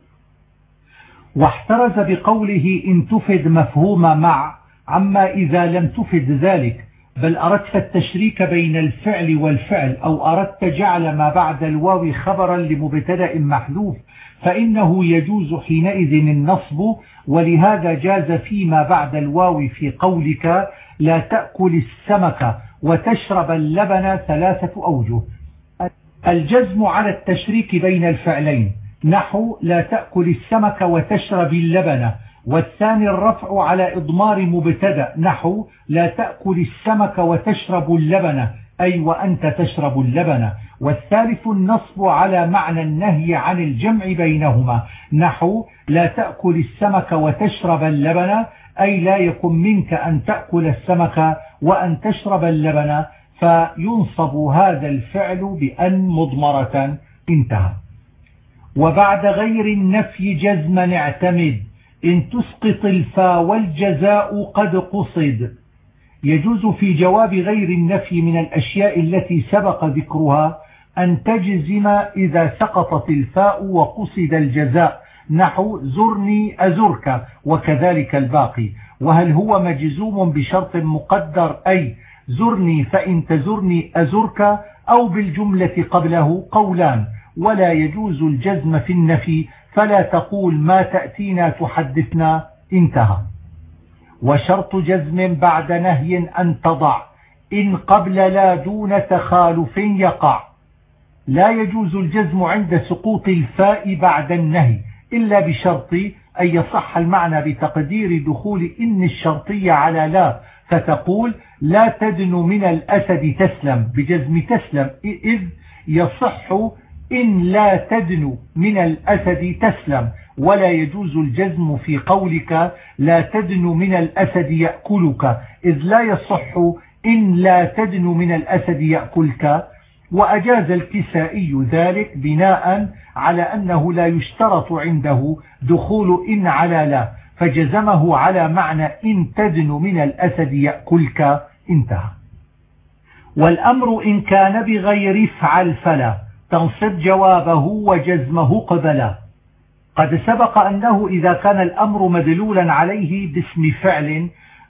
واحترز بقوله إن تفد مفهوم مع عما إذا لم تفد ذلك. بل أردت التشريك بين الفعل والفعل أو أردت جعل ما بعد الواو خبرا لمبتدأ محذوف. فإنه يجوز حينئذ النصب ولهذا جاز فيما بعد الواو في قولك لا تأكل السمك وتشرب اللبن ثلاثة أوجه. الجزم على التشريك بين الفعلين نحو لا تأكل السمك وتشرب اللبن. والثاني الرفع على إضمار مبتدأ نحو لا تأكل السمك وتشرب اللبن أي وأنت تشرب اللبن. والثالث النصب على معنى النهي عن الجمع بينهما نحو لا تأكل السمك وتشرب اللبن أي لا يكن منك أن تأكل السمك وأن تشرب اللبن. فينصب هذا الفعل بأن مضمرة. انتهى. وبعد غير النفي جزما اعتمد. إن تسقط الفا والجزاء قد قصد. يجوز في جواب غير النفي من الأشياء التي سبق ذكرها أن تجزم إذا سقطت الفاء وقصد الجزاء. نحو زرني أزرك وكذلك الباقي. وهل هو مجزوم بشرط مقدر؟ أي زرني فإن تزرني أزرك أو بالجملة قبله قولان. ولا يجوز الجزم في النفي فلا تقول ما تأتينا تحدثنا انتهى. وشرط جزم بعد نهي أن تضع إن قبل لا دون تخالف يقع. لا يجوز الجزم عند سقوط الفاء بعد النهي إلا بشرط أن يصح المعنى بتقدير دخول إن الشرطية على لا. فتقول لا تدن من الأسد تسلم بجزم تسلم إذ يصح إن لا تدن من الأسد تسلم ولا يجوز الجزم في قولك لا تدن من الأسد يأكلك. إذ لا يصح إن لا تدن من الأسد يأكلك. وأجاز الكسائي ذلك بناء على أنه لا يشترط عنده دخول إن على لا فجزمه على معنى إن تدن من الأسد يأكلك. انتهى. والأمر إن كان بغير افعل فلا. تنصب جوابه وجزمه قبلا قد سبق أنه إذا كان الأمر مدلولا عليه باسم فعل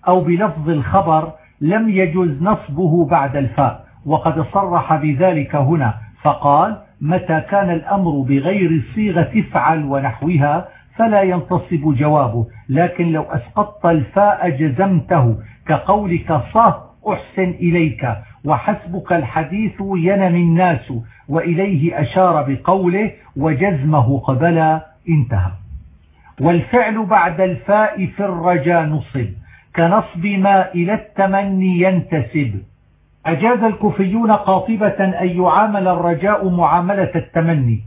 أو بلفظ الخبر لم يجوز نصبه بعد الفاء وقد صرح بذلك هنا فقال متى كان الأمر بغير صيغة افعل ونحوها فلا ينتصب جوابه لكن لو أسقطت الفاء جزمته كقولك صه أحسن إليك وحسبك الحديث ينم الناس وإليه أشار بقوله وجزمه قبل انتهى. والفعل بعد الفاء في الرجا نصب كنصب ما إلى التمني ينتسب. أجاز الكوفيون قاطبة أن يعامل الرجاء معاملة التمني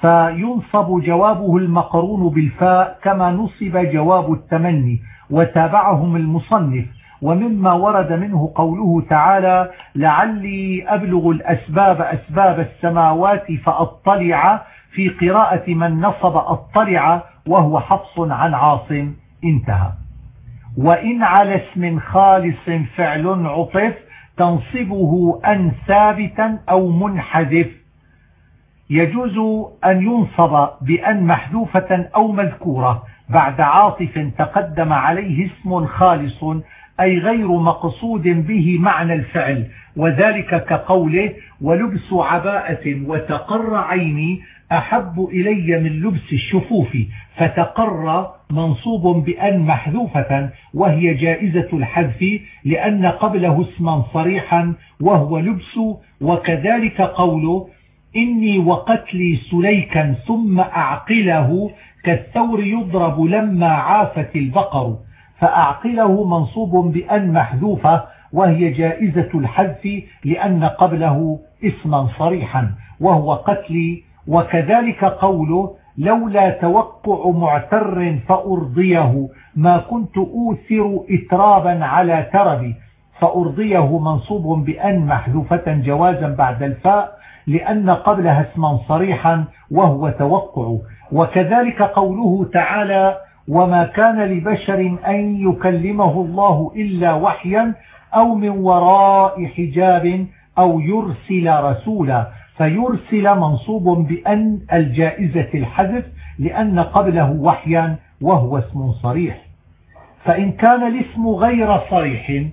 فينصب جوابه المقرون بالفاء كما نصب جواب التمني وتابعهم المصنف. ومما ورد منه قوله تعالى لعلي أبلغ الأسباب أسباب السماوات فأطلع في قراءة من نصب أطلع وهو حفص عن عاصم انتهى. وإن على اسم خالص فعل عطف تنصبه أن ثابتا أو منحذف. يجوز أن ينصب بأن محذوفة أو مذكورة بعد عاطف تقدم عليه اسم خالص أي غير مقصود به معنى الفعل وذلك كقوله ولبس عباءة وتقر عيني أحب إلي من لبس الشفوف فتقر منصوب بأن محذوفة وهي جائزة الحذف لأن قبله اسما صريحا وهو لبس وكذلك قوله إني وقتلي سليكا ثم أعقله كالثور يضرب لما عافت البقر. فأعقله منصوب بأن محذوفة وهي جائزة الحذف لأن قبله اسما صريحا وهو قتل. وكذلك قوله لولا توقع معتر فأرضيه ما كنت أوثر إترابا على تربي. فأرضيه منصوب بأن محذوفة جوازا بعد الفاء لأن قبلها اسما صريحا وهو توقع. وكذلك قوله تعالى وما كان لبشر أن يكلمه الله إلا وحيا أو من وراء حجاب أو يرسل رسولا. فيرسل منصوب بأن الجائزة الحذف لأن قبله وحيا وهو اسم صريح. فإن كان الاسم غير صريح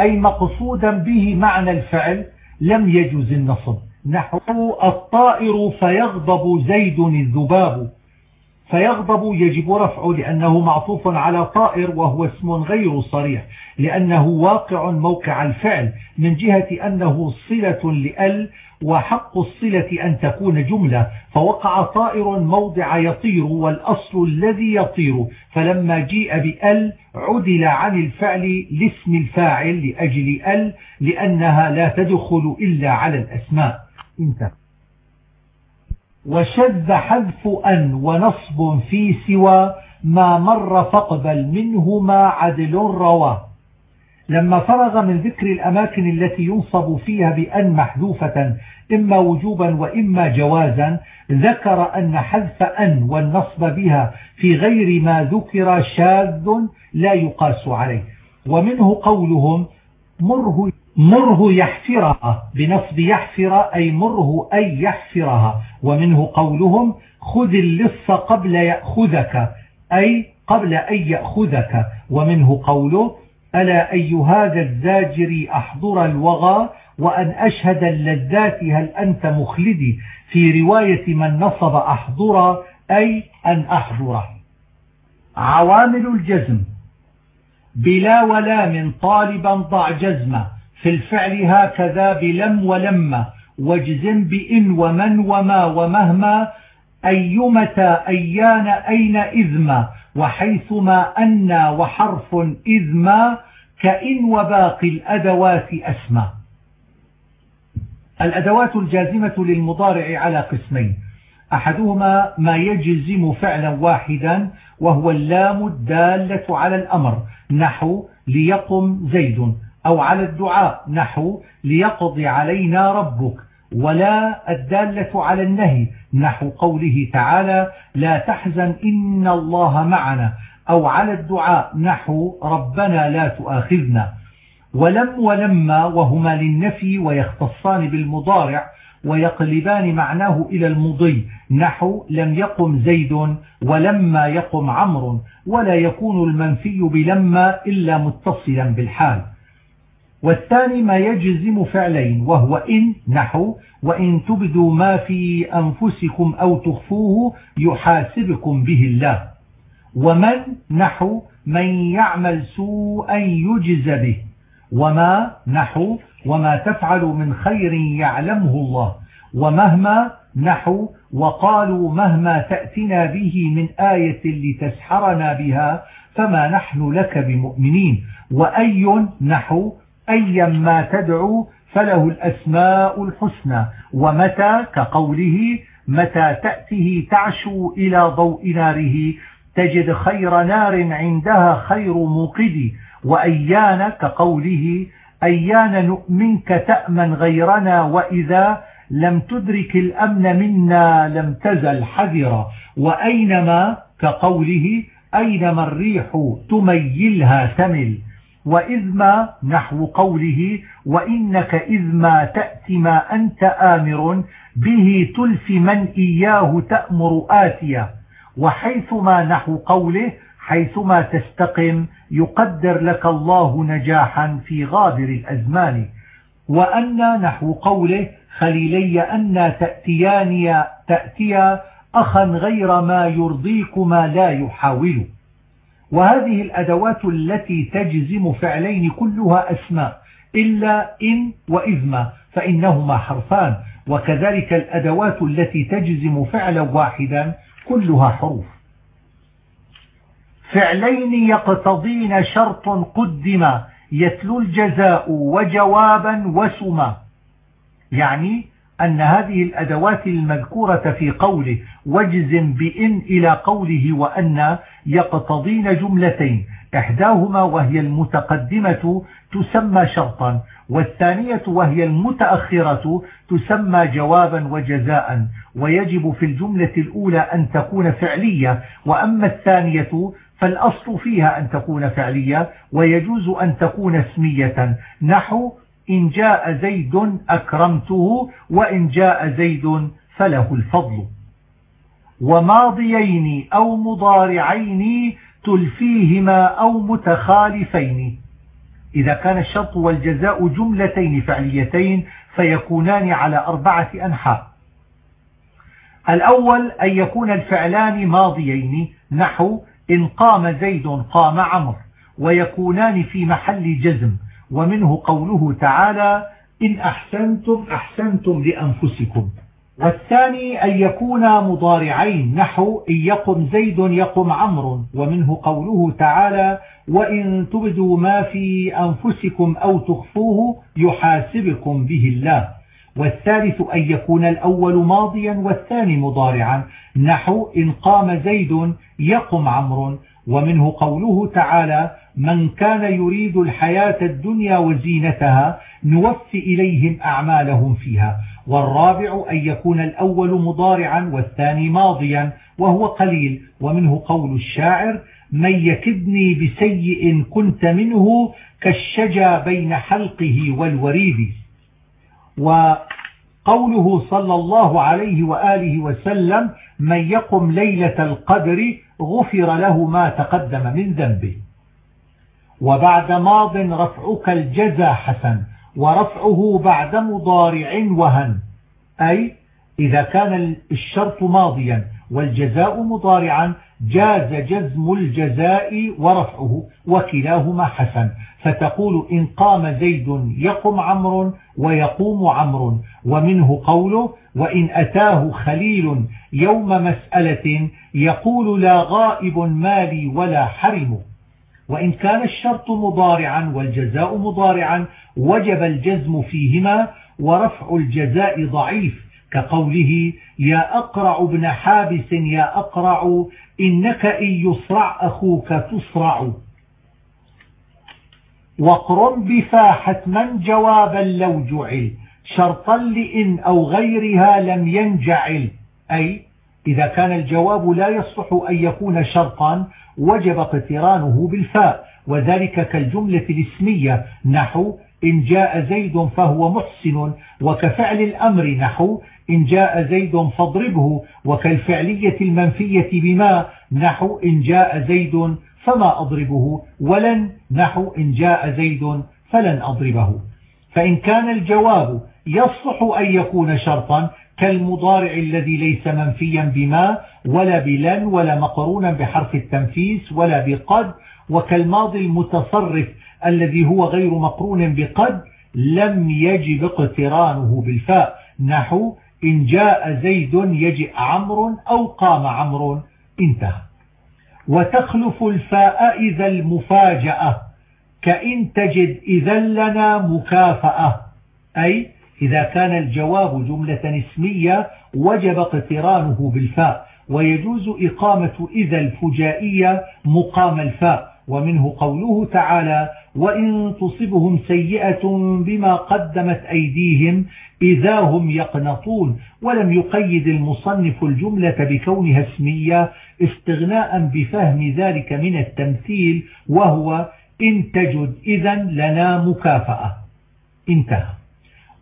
أي مقصودا به معنى الفعل لم يجوز النصب. نحو الطائر فيغضب زيد الذباب. فيغضب يجب رفعه لأنه معطوف على طائر وهو اسم غير صريح لأنه واقع موقع الفعل من جهة أنه صلة لأل وحق الصلة أن تكون جملة فوقع طائر موضع يطير والأصل الذي يطير فلما جيء بأل عدل عن الفعل لاسم الفاعل لأجل أل لأنها لا تدخل إلا على الأسماء. انتهى. وشذ حذف أن ونصب في سوى ما مر فاقبل منهما عدل رواه لما فرغ من ذكر الأماكن التي ينصب فيها بأن محذوفة إما وجوبا وإما جوازا ذكر أن حذف أن والنصب بها في غير ما ذكر شاذ لا يقاس عليه. ومنه قولهم مره مره يحفرها بنصب يحفر أي مره أي يحفرها. ومنه قولهم خذ اللص قبل يأخذك أي قبل أن يأخذك. ومنه قوله ألا أي هذا الزاجر أحضر الوغى وأن أشهد اللذات هل أنت مخلدي في رواية من نصب أحضر أي أن أحضر. عوامل الجزم. بلا ولا من طالبا ضع جزمة. في الفعل هكذا بلم ولما واجزم بإن ومن وما ومهما أيمة أيان أين إذما وحيثما أن وحرف إذما كإن وباقي الأدوات أسمى الأدوات الجازمة للمضارع على قسمين. أحدهما ما يجزم فعلا واحدا وهو اللام الدالة على الأمر نحو ليقم زيد. أو على الدعاء نحو ليقضي علينا ربك ولا الدالة على النهي نحو قوله تعالى لا تحزن إن الله معنا أو على الدعاء نحو ربنا لا تؤاخذنا. ولم ولما وهما للنفي ويختصان بالمضارع ويقلبان معناه إلى المضي نحو لم يقم زيد ولما يقم عمرو ولا يكون المنفي بلما إلا متصلا بالحال. والثاني ما يجزم فعلين وهو إن نحو وإن تبدوا ما في أنفسكم أو تخفوه يحاسبكم به الله. ومن نحو من يعمل سوءا يجز به. وما نحو وما تفعل من خير يعلمه الله. ومهما نحو وقالوا مهما تأتنا به من آية لتسحرنا بها فما نحن لك بمؤمنين. وأي نحو أيا ما تدعو فله الأسماء الحسنى ومتى كقوله متى تأته تعشو إلى ضوء ناره تجد خير نار عندها خير موقد وأيان كقوله أيان نؤمنك تأمن غيرنا وإذا لم تدرك الأمن منا لم تزل حذرا وأينما كقوله أينما الريح تميلها تمل. وإذ ما نحو قوله وإنك إذ ما تأتي ما أنت آمر به تلف من إياه تأمر آتيا وحيثما نحو قوله حيثما تستقم يقدر لك الله نجاحا في غابر الأزمان. وأن نحو قوله خليلي أن تأتياني تأتيا أخا غير ما يرضيكما لا يحاول. وهذه الأدوات التي تجزم فعلين كلها أسماء إلا إن وإذما فإنهما حرفان. وكذلك الأدوات التي تجزم فعلا واحدا كلها حروف. فعلين يقتضين شرط قدم يتلو الجزاء وجوابا وسما. يعني أن هذه الأدوات المذكورة في قوله واجزم بإن إلى قوله وأن يقتضين جملتين إحداهما وهي المتقدمة تسمى شرطا والثانية وهي المتأخرة تسمى جوابا وجزاء ويجب في الجملة الأولى أن تكون فعلية وأما الثانية فالأصل فيها أن تكون فعلية ويجوز أن تكون اسمية. نحو إن جاء زيد أكرمته وإن جاء زيد فله الفضل. وماضيين أو مضارعين تلفيهما أو متخالفين. إذا كان الشرط والجزاء جملتين فعليتين فيكونان على أربعة أنحاء. الأول أن يكون الفعلان ماضيين نحو إن قام زيد قام عمر ويكونان في محل جزم. ومنه قوله تعالى إن أحسنتم أحسنتم لأنفسكم. والثاني أن يكون مضارعين نحو إن يقم زيد يقم عمرو. ومنه قوله تعالى وإن تبدوا ما في أنفسكم أو تخفوه يحاسبكم به الله. والثالث أن يكون الأول ماضيا والثاني مضارعا نحو إن قام زيد يقم عمرو. ومنه قوله تعالى من كان يريد الحياة الدنيا وزينتها نوفي إليهم أعمالهم فيها والرابع أن يكون الأول مضارعا والثاني ماضيا وهو قليل ومنه قول الشاعر من يكدني بسيء كنت منه كالشجا بين حلقه والوريد وقوله صلى الله عليه وآله وسلم من يقم ليلة القدر غفر له ما تقدم من ذنبه وبعد ماض رفعك الجزى حسن ورفعه بعد مضارع وهن. أي إذا كان الشرط ماضيا والجزاء مضارعا جاز جزم الجزاء ورفعه وكلاهما حسن. فتقول إن قام زيد يقم عمرو ويقوم عمرو ومنه قوله وإن أتاه خليل يوم مسألة يقول لا غائب مالي ولا حرم. وإن كان الشرط مضارعا والجزاء مضارعا وجب الجزم فيهما ورفع الجزاء ضعيف كقوله يا أقرع ابن حابس يا أقرع إنك إن يصرع أخوك تصرع وقرن بفاحة من جوابا لو جعل شرطا لإن أو غيرها لم ينجعل أي إذا كان الجواب لا يصلح أن يكون شرطا وجب اقترانه بالفاء. وذلك كالجملة الاسمية نحو إن جاء زيد فهو محسن وكفعل الأمر نحو إن جاء زيد فاضربه وكالفعلية المنفية بما نحو إن جاء زيد فما أضربه ولن نحو إن جاء زيد فلن أضربه. فإن كان الجواب يصلح أن يكون شرطا كالمضارع الذي ليس منفيا بما ولا بلن ولا مقرونا بحرف التنفيس ولا بقد وكالماضي المتصرف الذي هو غير مقرون بقد لم يجب اقترانه بالفاء. نحو إن جاء زيد يجئ عمرو أو قام عمرو. انتهى. وتخلف الفاء إذا المفاجأة كإن تجد إذا لنا مكافأة. أي إذا كان الجواب جملة اسمية وجب اقترانه بالفاء ويجوز إقامة إذا الفجائية مقام الفاء. ومنه قوله تعالى وإن تصبهم سيئة بما قدمت أيديهم إذا هم يقنطون ولم يقيد المصنف الجملة بكونها اسمية استغناء بفهم ذلك من التمثيل وهو إن تجد إذا لنا مكافأة انتهى.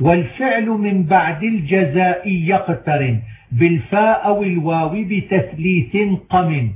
والفعل من بعد الجزاء يقترن بالفاء أو الواو بتثليث قم.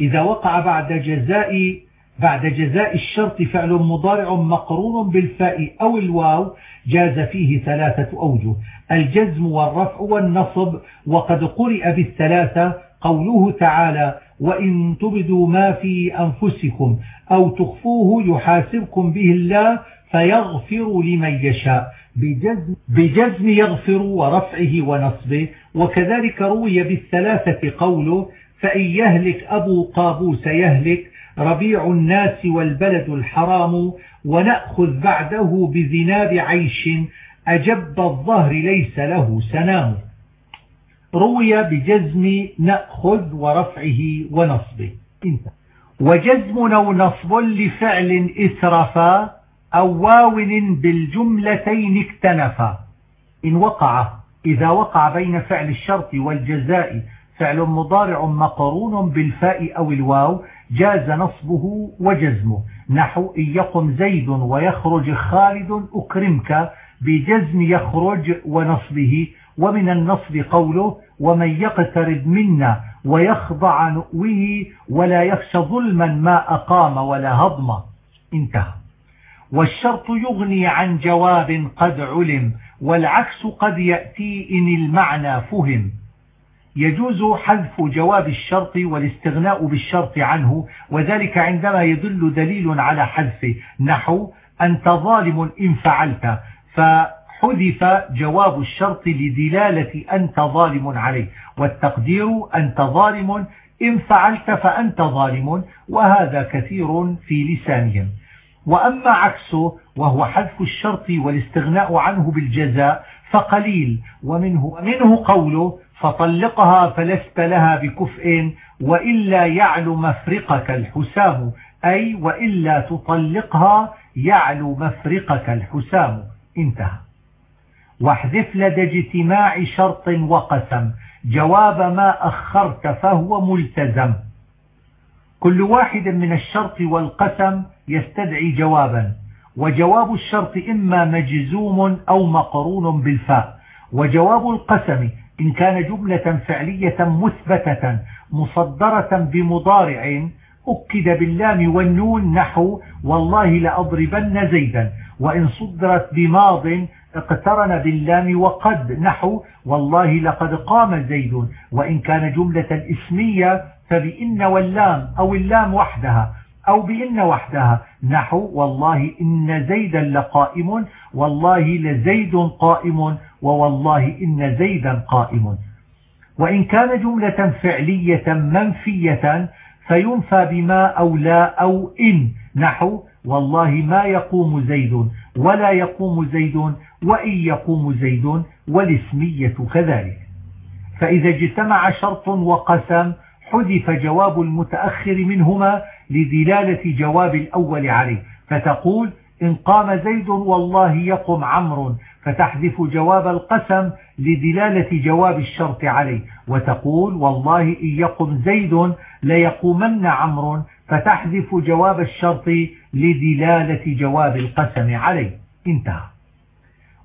إذا وقع بعد جزاء بعد جزاء الشرط فعل مضارع مقرون بالفاء أو الواو جاز فيه ثلاثة أوجه الجزم والرفع والنصب وقد قرئ بالثلاثة قوله تعالى وإن تبدوا ما في أنفسكم أو تخفوه يحاسبكم به الله فيغفر لمن يشاء. بجزم, بجزم يغفر ورفعه ونصبه. وكذلك روي بالثلاثة قوله فإن يهلك أبو قابوس يهلك ربيع الناس والبلد الحرام ونأخذ بعده بذناب عيش أجب الظهر ليس له سنام. روي بجزم نأخذ ورفعه ونصبه. وجزم أو نصب لفعل إسرفا أو واون بالجملتين اكتنفا. إن وقع إذا وقع بين فعل الشرط والجزاء فعل مضارع مقرون بالفاء أو الواو جاز نصبه وجزمه. نحو إن يقم زيد ويخرج خالد أكرمك بجزم يخرج ونصبه. ومن النصب قوله ومن يقترب منا ويخضع نؤوه ولا يخشى ظلما ما أقام ولا هضم. انتهى. والشرط يغني عن جواب قد علم والعكس قد يأتي إن المعنى فهم. يجوز حذف جواب الشرط والاستغناء بالشرط عنه وذلك عندما يدل دليل على حذفه نحو أنت ظالم إن فعلت فحذف جواب الشرط لدلالة أنت ظالم عليه والتقدير أنت ظالم إن فعلت فأنت ظالم وهذا كثير في لسانهم. وأما عكسه وهو حذف الشرط والاستغناء عنه بالجزاء فقليل ومنه, منه قوله فطلقها فلست لها بكفء وإلا يعلو مفرقك الحسام أي وإلا تطلقها يعلو مفرقك الحسام. انتهى. واحذف لدى اجتماع شرط وقسم جواب ما أخرت فهو ملتزم. كل واحد من الشرط والقسم يستدعي جوابا. وجواب الشرط إما مجزوم أو مقرون بالفاء. وجواب القسم إن كان جملة فعلية مثبتة مصدرة بمضارع أكد باللام والنون نحو والله لأضربن زيدا. وإن صدرت بماض اقترن باللام وقد نحو والله لقد قام زيد. وإن كان جملة اسمية فبإن واللام أو اللام وحدها. أو بإن وحدها. نحو والله إن زيدا لقائم والله لزيد قائم ووالله إن زيدا قائم وإن كان جملة فعلية منفية فينفى بما أو لا أو إن. نحو والله ما يقوم زيد ولا يقوم زيد وإن يقوم زيد والاسمية كذلك. فإذا اجتمع شرط وقسم حذف جواب المتأخر منهما لدلالة جواب الأول عليه فتقول إن قام زيد والله يقم عمرو فتحذف جواب القسم لدلالة جواب الشرط عليه وتقول والله إن يقم زيد ليقومن عمرو فتحذف جواب الشرط لدلالة جواب القسم عليه. انتهى.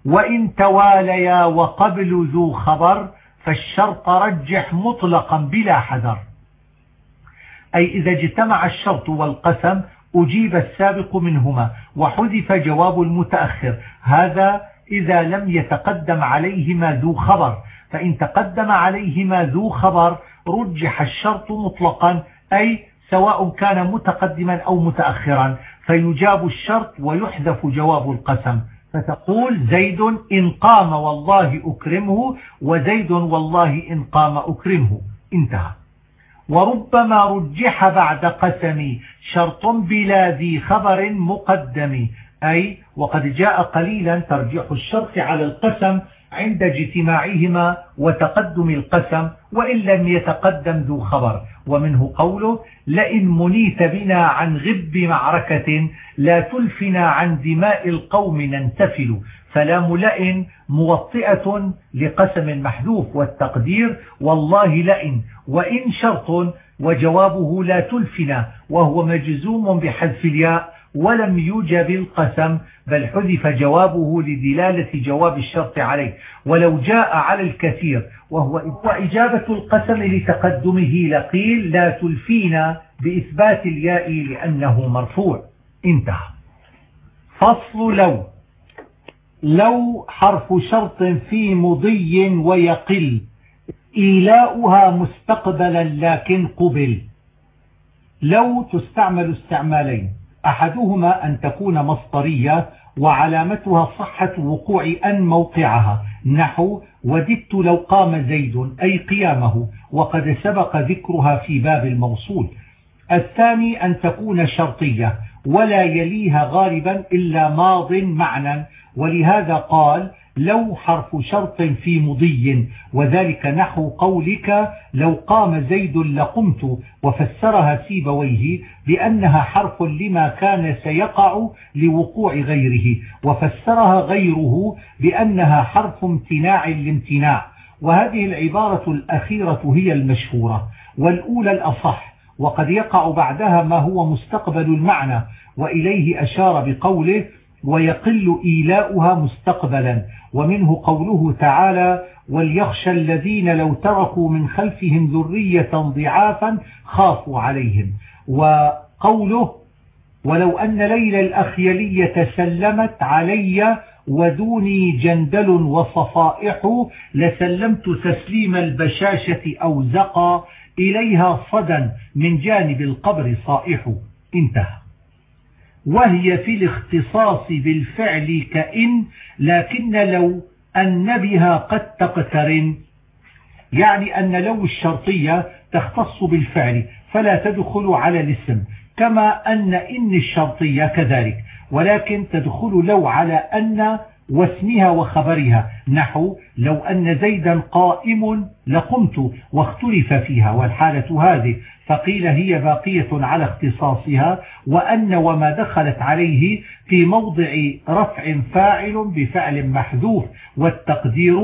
وإن تواليا وقبل ذو خبر فالشرط رجح مطلقا بلا حذر. أي إذا اجتمع الشرط والقسم أجيب السابق منهما وحذف جواب المتأخر. هذا إذا لم يتقدم عليهما ذو خبر. فإن تقدم عليهما ذو خبر رجح الشرط مطلقا أي سواء كان متقدما أو متأخرا فيجاب الشرط ويحذف جواب القسم. فتقول زيد إن قام والله أكرمه وزيد والله إن قام أكرمه. انتهى. وربما رجح بعد قسم شرط بلا ذي خبر مقدم. أي وقد جاء قليلا ترجيح الشرط على القسم عند اجتماعهما وتقدم القسم وإن لم يتقدم ذو خبر. ومنه قوله لئن منيت بنا عن غب معركة لا تلفنا عن دماء القوم ننتفل. فلام لئن موطئة لقسم محذوف والتقدير والله لئن وإن شرط وجوابه لا تلفنا. وهو مجزوم بحذف الياء ولم يوجب القسم بل حذف جوابه لدلالة جواب الشرط عليه. ولو جاء على الكثير وهو إجابة القسم لتقدمه لقيل لا تلفينا بإثبات الياء لأنه مرفوع. انتهى. فصل لو. لو حرف شرط في مضي ويقل إيلاؤها مستقبلا لكن قبل. لو تستعمل استعمالين. أحدهما أن تكون مصدرية وعلامتها صحة وقوع أن موقعها. نحو وددت لو قام زيد أي قيامه وقد سبق ذكرها في باب الموصول. الثاني أن تكون شرطية ولا يليها غالبا إلا ماض معنى. ولهذا قال لو حرف شرط في مضي وذلك نحو قولك لو قام زيد لقمت وفسرها سيبويه بأنها حرف لما كان سيقع لوقوع غيره وفسرها غيره بأنها حرف امتناع لامتناع. وهذه العبارة الأخيرة هي المشهورة والأولى الأصح وقد يقع بعدها ما هو مستقبل المعنى وإليه أشار بقوله ويقل إيلاؤها مستقبلا ومنه قوله تعالى وليخشى الذين لو تركوا من خلفهم ذرية ضعافا خافوا عليهم وقوله ولو أن ليلى الأخيلية سلمت علي ودوني جندل وصفائح لسلمت تسليم البشاشة أو زقى إليها صدا من جانب القبر صائح انتهى. وهي في الاختصاص بالفعل كإن لكن لو أن بها قد تقترن. يعني أن لو الشرطية تختص بالفعل فلا تدخل على الاسم كما أن إن الشرطية كذلك ولكن تدخل لو على أن واسمها وخبرها. نحو لو أن زيدا قائم لقمت واختلف فيها والحالة هذه فقيل هي باقية على اختصاصها وأن وما دخلت عليه في موضع رفع فاعل بفعل محذوف والتقدير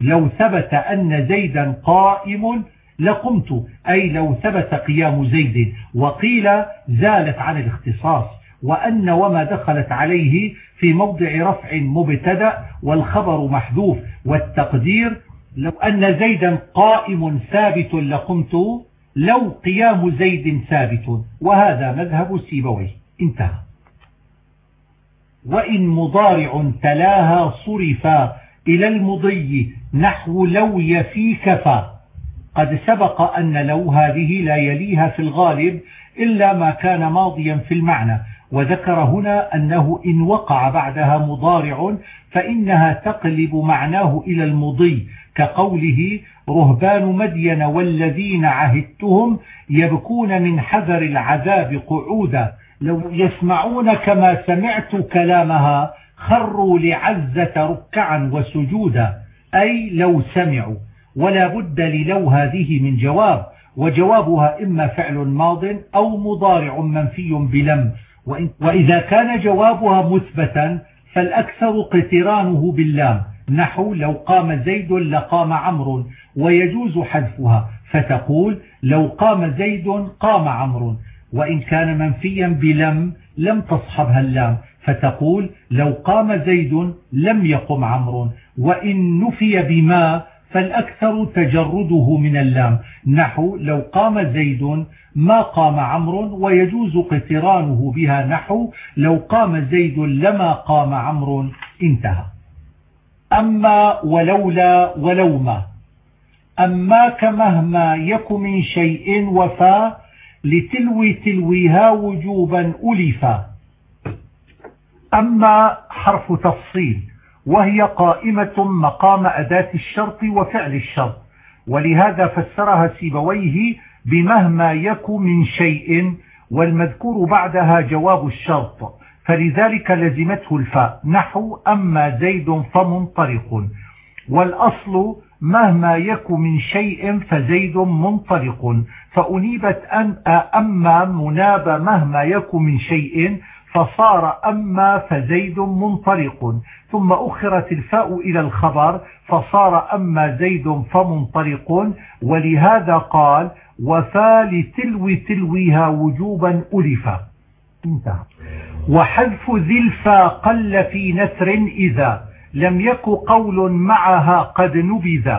لو ثبت أن زيدا قائم لقمت أي لو ثبت قيام زيد وقيل زالت عن الاختصاص وأن وما دخلت عليه في موضع رفع مبتدأ والخبر محذوف والتقدير لو أن زيدا قائم ثابت لقمت لو قيام زيد ثابت وهذا مذهب سيبويه انتهى وإن مضارع تلاها صرفا إلى المضي نحو لو يفي كفى قد سبق أن لو هذه لا يليها في الغالب إلا ما كان ماضيا في المعنى وذكر هنا أنه إن وقع بعدها مضارع فإنها تقلب معناه إلى المضي كقوله رهبان مدين والذين عهدتهم يبكون من حذر العذاب قعودا. لو يسمعون كما سمعت كلامها خروا لعزة ركعا وسجودا أي لو سمعوا. ولا بد للو هذه من جواب وجوابها إما فعل ماض أو مضارع منفي بلم. وإذا كان جوابها مثبتا فالأكثر قترانه باللام. نحو لو قام زيد لقام عمرو ويجوز حذفها. فتقول لو قام زيد قام عمرو. وإن كان منفيا بلم لم تصحبها اللام. فتقول لو قام زيد لم يقم عمرو. وإن نفي بما فالأكثر تجرده من اللام. نحو لو قام زيد ما قام عمرو ويجوز قترانه بها. نحو لو قام زيد لما قام عمرو. انتهى. أما ولولا ولوما. أما كمهما يك من شيء وفا لتلوي تلويها وجوبا ألفا. أما حرف تفصيل. وهي قائمة مقام أداة الشرط وفعل الشرط. ولهذا فسرها سيبويه بمهما يك من شيء والمذكور بعدها جواب الشرط. فلذلك لزمته الفاء. نحو أما زيد فمنطلق. والأصل مهما يك من شيء فزيد منطلق. فأنيبت أن أما مناب مهما يك من شيء فصار أما فزيد منطلق ثم أخرت الفاء إلى الخبر فصار أما زيد فمنطلق ولهذا قال وفا لتلو تلويها وجوبا ألفا انتهى. وحذف ذي الفا قل في نثر إذا لم يك قول معها قد نبذ.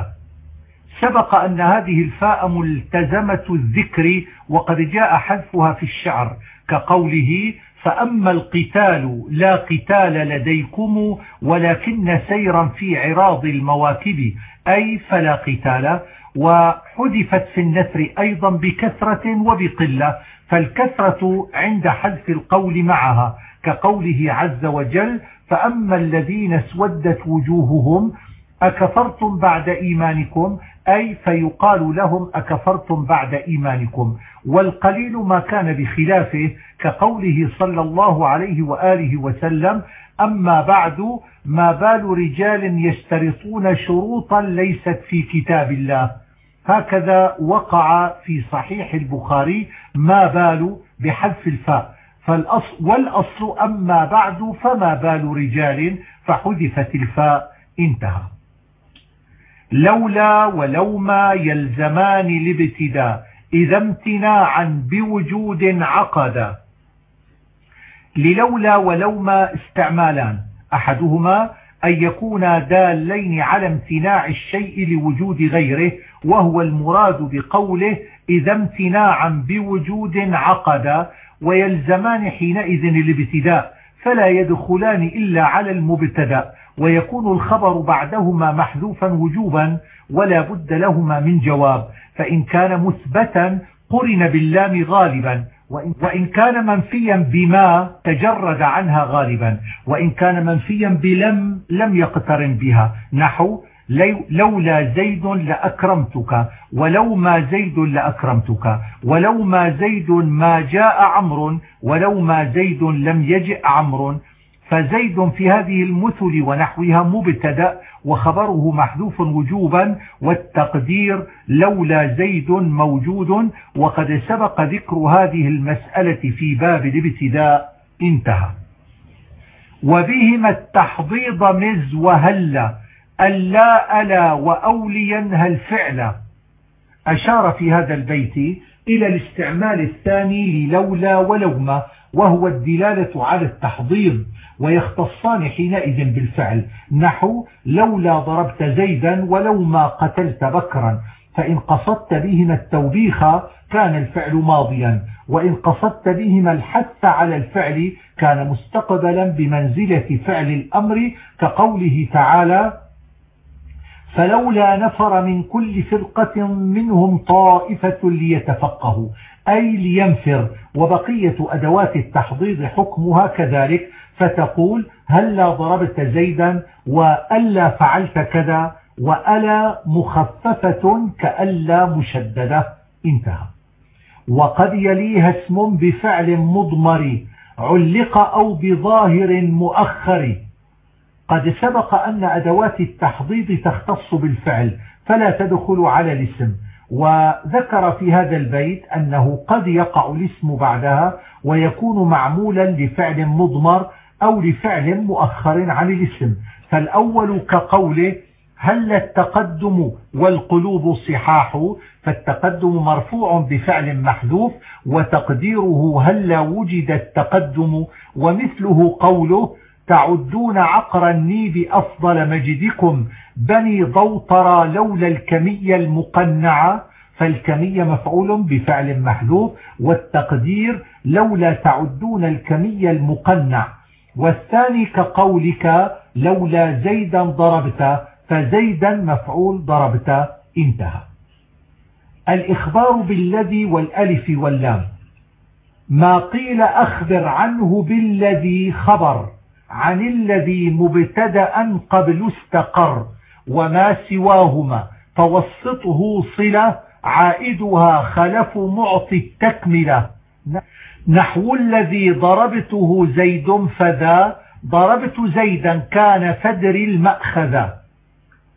سبق أن هذه الفاء ملتزمة الذكر وقد جاء حذفها في الشعر كقوله فأما القتال لا قتال لديكم ولكن سيرا في عراض المواكب أي فلا قتال. وحذفت في النثر أيضا بكثرة وبقلة فالكثرة عند حذف القول معها كقوله عز وجل فأما الذين اسودت وجوههم أكفرتم بعد إيمانكم؟ أي فيقال لهم أكفرتم بعد إيمانكم والقليل ما كان بخلافه كقوله صلى الله عليه وآله وسلم أما بعد ما بال رجال يشترطون شروطا ليست في كتاب الله هكذا وقع في صحيح البخاري ما بال بحذف الفاء فالأصل والأصل أما بعد فما بال رجال فحذفت الفاء انتهى لولا ولوما يلزمان الابتداء إذا امتناعا بوجود عقدا للولا ولوما استعمالان أحدهما أن يكونا دالين على امتناع الشيء لوجود غيره وهو المراد بقوله إذا امتناعا بوجود عقدا ويلزمان حينئذ الابتداء فلا يدخلان إلا على المبتدأ. ويكون الخبر بعدهما محذوفا وجوبا ولا بد لهما من جواب. فإن كان مثبتا قرن باللام غالبا وإن كان منفيا بما تجرد عنها غالبا وإن كان منفيا بلم لم يقترن بها. نحو لولا زيد لأكرمتك ولو ما زيد لأكرمتك ولو ما زيد ما جاء عمر ولو ما زيد لم يجئ عمر فزيد في هذه المثل ونحوها مبتدا وخبره محذوف وجوبا والتقدير لولا زيد موجود وقد سبق ذكر هذه المسألة في باب الابتداء انتهى. وبهما التحضيض مز وهلا ألا ألا وأوليا هل فعل أشار في هذا البيت إلى الاستعمال الثاني للولا ولوما وهو الدلالة على التحضير ويختصان حينئذ بالفعل. نحو لولا ضربت زيدا ولو ما قتلت بكرا فإن قصدت بهما التوبيخ كان الفعل ماضيا وإن قصدت بهما الحث على الفعل كان مستقبلا بمنزلة فعل الأمر كقوله تعالى فلولا نفر من كل فرقة منهم طائفة ليتفقهوا أي لينفر وبقية أدوات التحضيض حكمها كذلك فتقول هلا ضربت زيدا وألا فعلت كذا وألا مخففة كألا مشددة. انتهى. وقد يليها اسم بفعل مضمر علق أو بظاهر مؤخر قد سبق أن أدوات التحضيض تختص بالفعل فلا تدخل على الاسم. وذكر في هذا البيت أنه قد يقع الاسم بعدها ويكون معمولا لفعل مضمر أو لفعل مؤخر عن الاسم. فالأول كقوله هل التقدم والقلوب صحاح؟ فالتقدم مرفوع بفعل محذوف وتقديره هل وجد التقدم؟ ومثله قوله تعدون عقر النيب أفضل مجدكم بني ضوطر لولا الكمية المقنعة فالكمية مفعول بفعل محذوف والتقدير لولا تعدون الكمية المقنع. والثاني كقولك لولا زيدا ضربت فزيدا مفعول ضربت انتهى. الإخبار بالذي والألف واللام. ما قيل أخبر عنه بالذي خبر. عن الذي مبتدأ قبل استقر وما سواهما فوسطه صلة عائدها خلف معطي التكملة. نحو الذي ضربته زيد فذا ضربت زيدا كان فدر المأخذ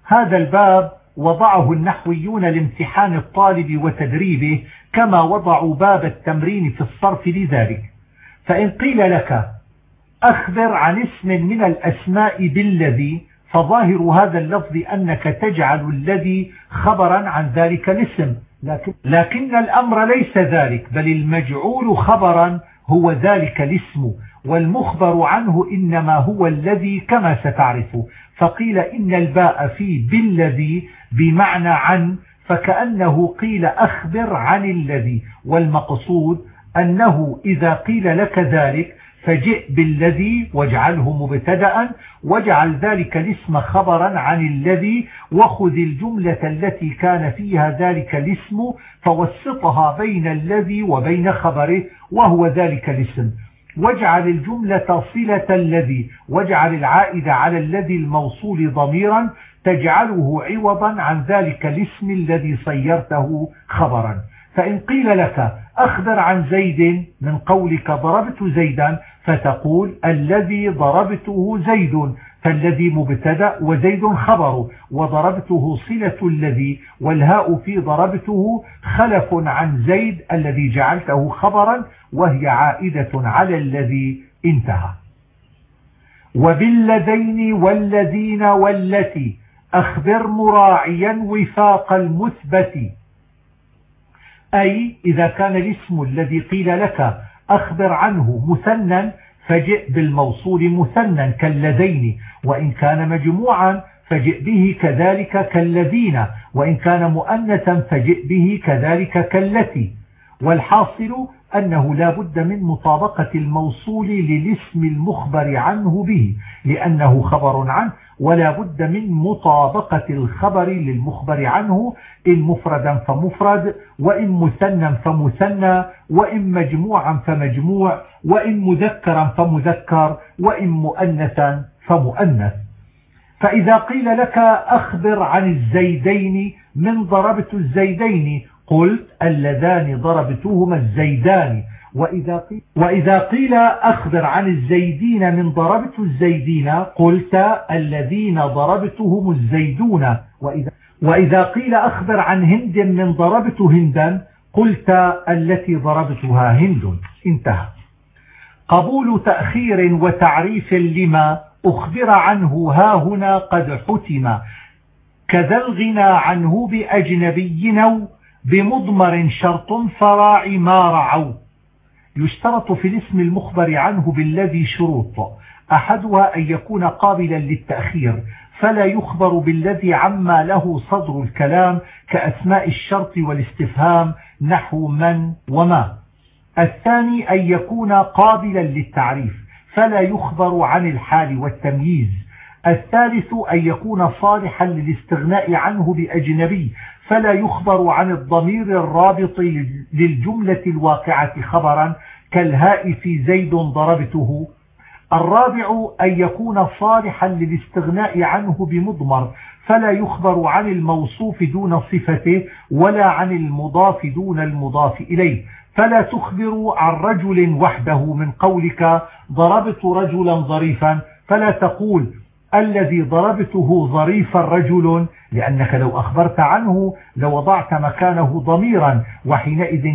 هذا الباب وضعه النحويون لامتحان الطالب وتدريبه كما وضعوا باب التمرين في الصرف لذلك. فإن قيل لك أخبر عن اسم من الأسماء بالذي فظاهر هذا اللفظ أنك تجعل الذي خبرا عن ذلك الاسم. لكن, لكن الأمر ليس ذلك بل المجعول خبرا هو ذلك الاسم والمخبر عنه إنما هو الذي كما ستعرف. فقيل إن الباء في بالذي بمعنى عن فكأنه قيل أخبر عن الذي والمقصود أنه إذا قيل لك ذلك فجئ بالذي واجعله مبتدا واجعل ذلك الاسم خبرا عن الذي وخذ الجملة التي كان فيها ذلك الاسم فوسطها بين الذي وبين خبره وهو ذلك الاسم. واجعل الجملة صلة الذي واجعل العائد على الذي الموصول ضميرا تجعله عوضا عن ذلك الاسم الذي صيرته خبرا. فإن قيل لك أخبر عن زيد من قولك ضربت زيدا فتقول الذي ضربته زيد فالذي مبتدأ وزيد خبر وضربته صلة الذي والهاء في ضربته خلف عن زيد الذي جعلته خبرا وهي عائدة على الذي انتهى. وبالذين والذين والتي أخبر مراعيا وفاق المثبت. أي إذا كان الاسم الذي قيل لك أخبر عنه مثنى فجئ بالموصول مثنى كالذين وإن كان مجموعا فجئ به كذلك كالذين وإن كان مؤنثا فجئ به كذلك كالتي. والحاصل أنه لا بد من مطابقة الموصول للاسم المخبر عنه به لأنه خبر عنه ولا بد من مطابقة الخبر للمخبر عنه إن مفردا فمفرد وإن مثنى فمثنى وإن مجموعا فمجموع وإن مذكرا فمذكر وإن مؤنثا فمؤنث. فإذا قيل لك أخبر عن الزيدين من ضربت الزيدين؟ قلت اللذان ضربتهما الزيدان. وإذا قيل, وإذا قيل أخبر عن الزيدين من ضربت الزيدين قلت الذين ضربتهم الزيدون. وإذا, وإذا قيل أخبر عن هند من ضربت هندا قلت التي ضربتها هند. انتهى. قبول تأخير وتعريف لما أخبر عنه ها هنا قد حتم. كذا الغنى عنه بأجنبي نو بمضمر شرط فراع ما رعوا. يشترط في الاسم المخبر عنه بالذي شروط. أحدها أن يكون قابلا للتأخير فلا يخبر بالذي عما له صدر الكلام كأسماء الشرط والاستفهام نحو من وما. الثاني أن يكون قابلا للتعريف فلا يخبر عن الحال والتمييز. الثالث أن يكون صالحا للاستغناء عنه بأجنبي فلا يخبر عن الضمير الرابط للجملة الواقعة خبرا كالهاء في زيد ضربته. الرابع أن يكون صالحا للاستغناء عنه بمضمر فلا يخبر عن الموصوف دون صفته ولا عن المضاف دون المضاف إليه. فلا تخبر عن رجل وحده من قولك ضربت رجلا ظريفا فلا تقول الذي ضربته ظريفا رجل لأنك لو أخبرت عنه لوضعت مكانه ضميرا وحينئذ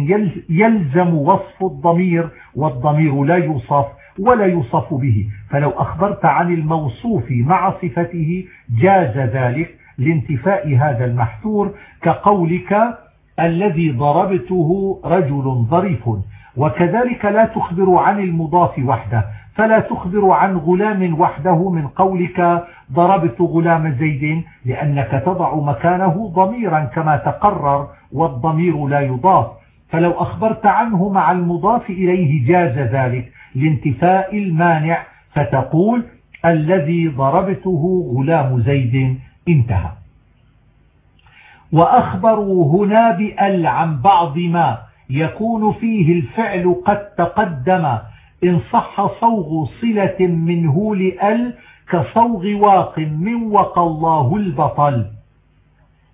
يلزم وصف الضمير والضمير لا يوصف ولا يوصف به. فلو أخبرت عن الموصوف مع صفته جاز ذلك لانتفاء هذا المحثور كقولك الذي ضربته رجل ظريف. وكذلك لا تخبر عن المضاف وحده. فلا تخبر عن غلام وحده من قولك ضربت غلام زيد لأنك تضع مكانه ضميرا كما تقرر والضمير لا يضاف. فلو أخبرت عنه مع المضاف إليه جاز ذلك. لانتفاء المانع فتقول الذي ضربته غلام زيد انتهى. وأخبروا هنا بأل عن بعض ما يكون فيه الفعل قد تقدم. إن صح صوغ صلة منه لأل كصوغ واق من وقى الله البطل.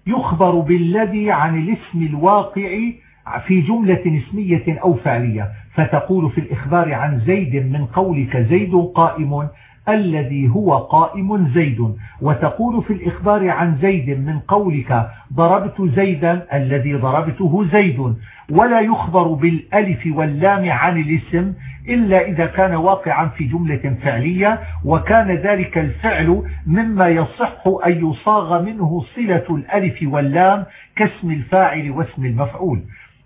يخبر بالذي عن الاسم الواقع في جملة اسمية أو فعلية. فتقول في الإخبار عن زيد من قولك زيد قائم. الذي هو قائم زيد. وتقول في الإخبار عن زيد من قولك ضربت زيدا الذي ضربته زيد. ولا يخبر بالألف واللام عن الاسم إلا إذا كان واقعا في جملة فعلية. وكان ذلك الفعل مما يصح أن يصاغ منه صلة الألف واللام كاسم الفاعل واسم المفعول.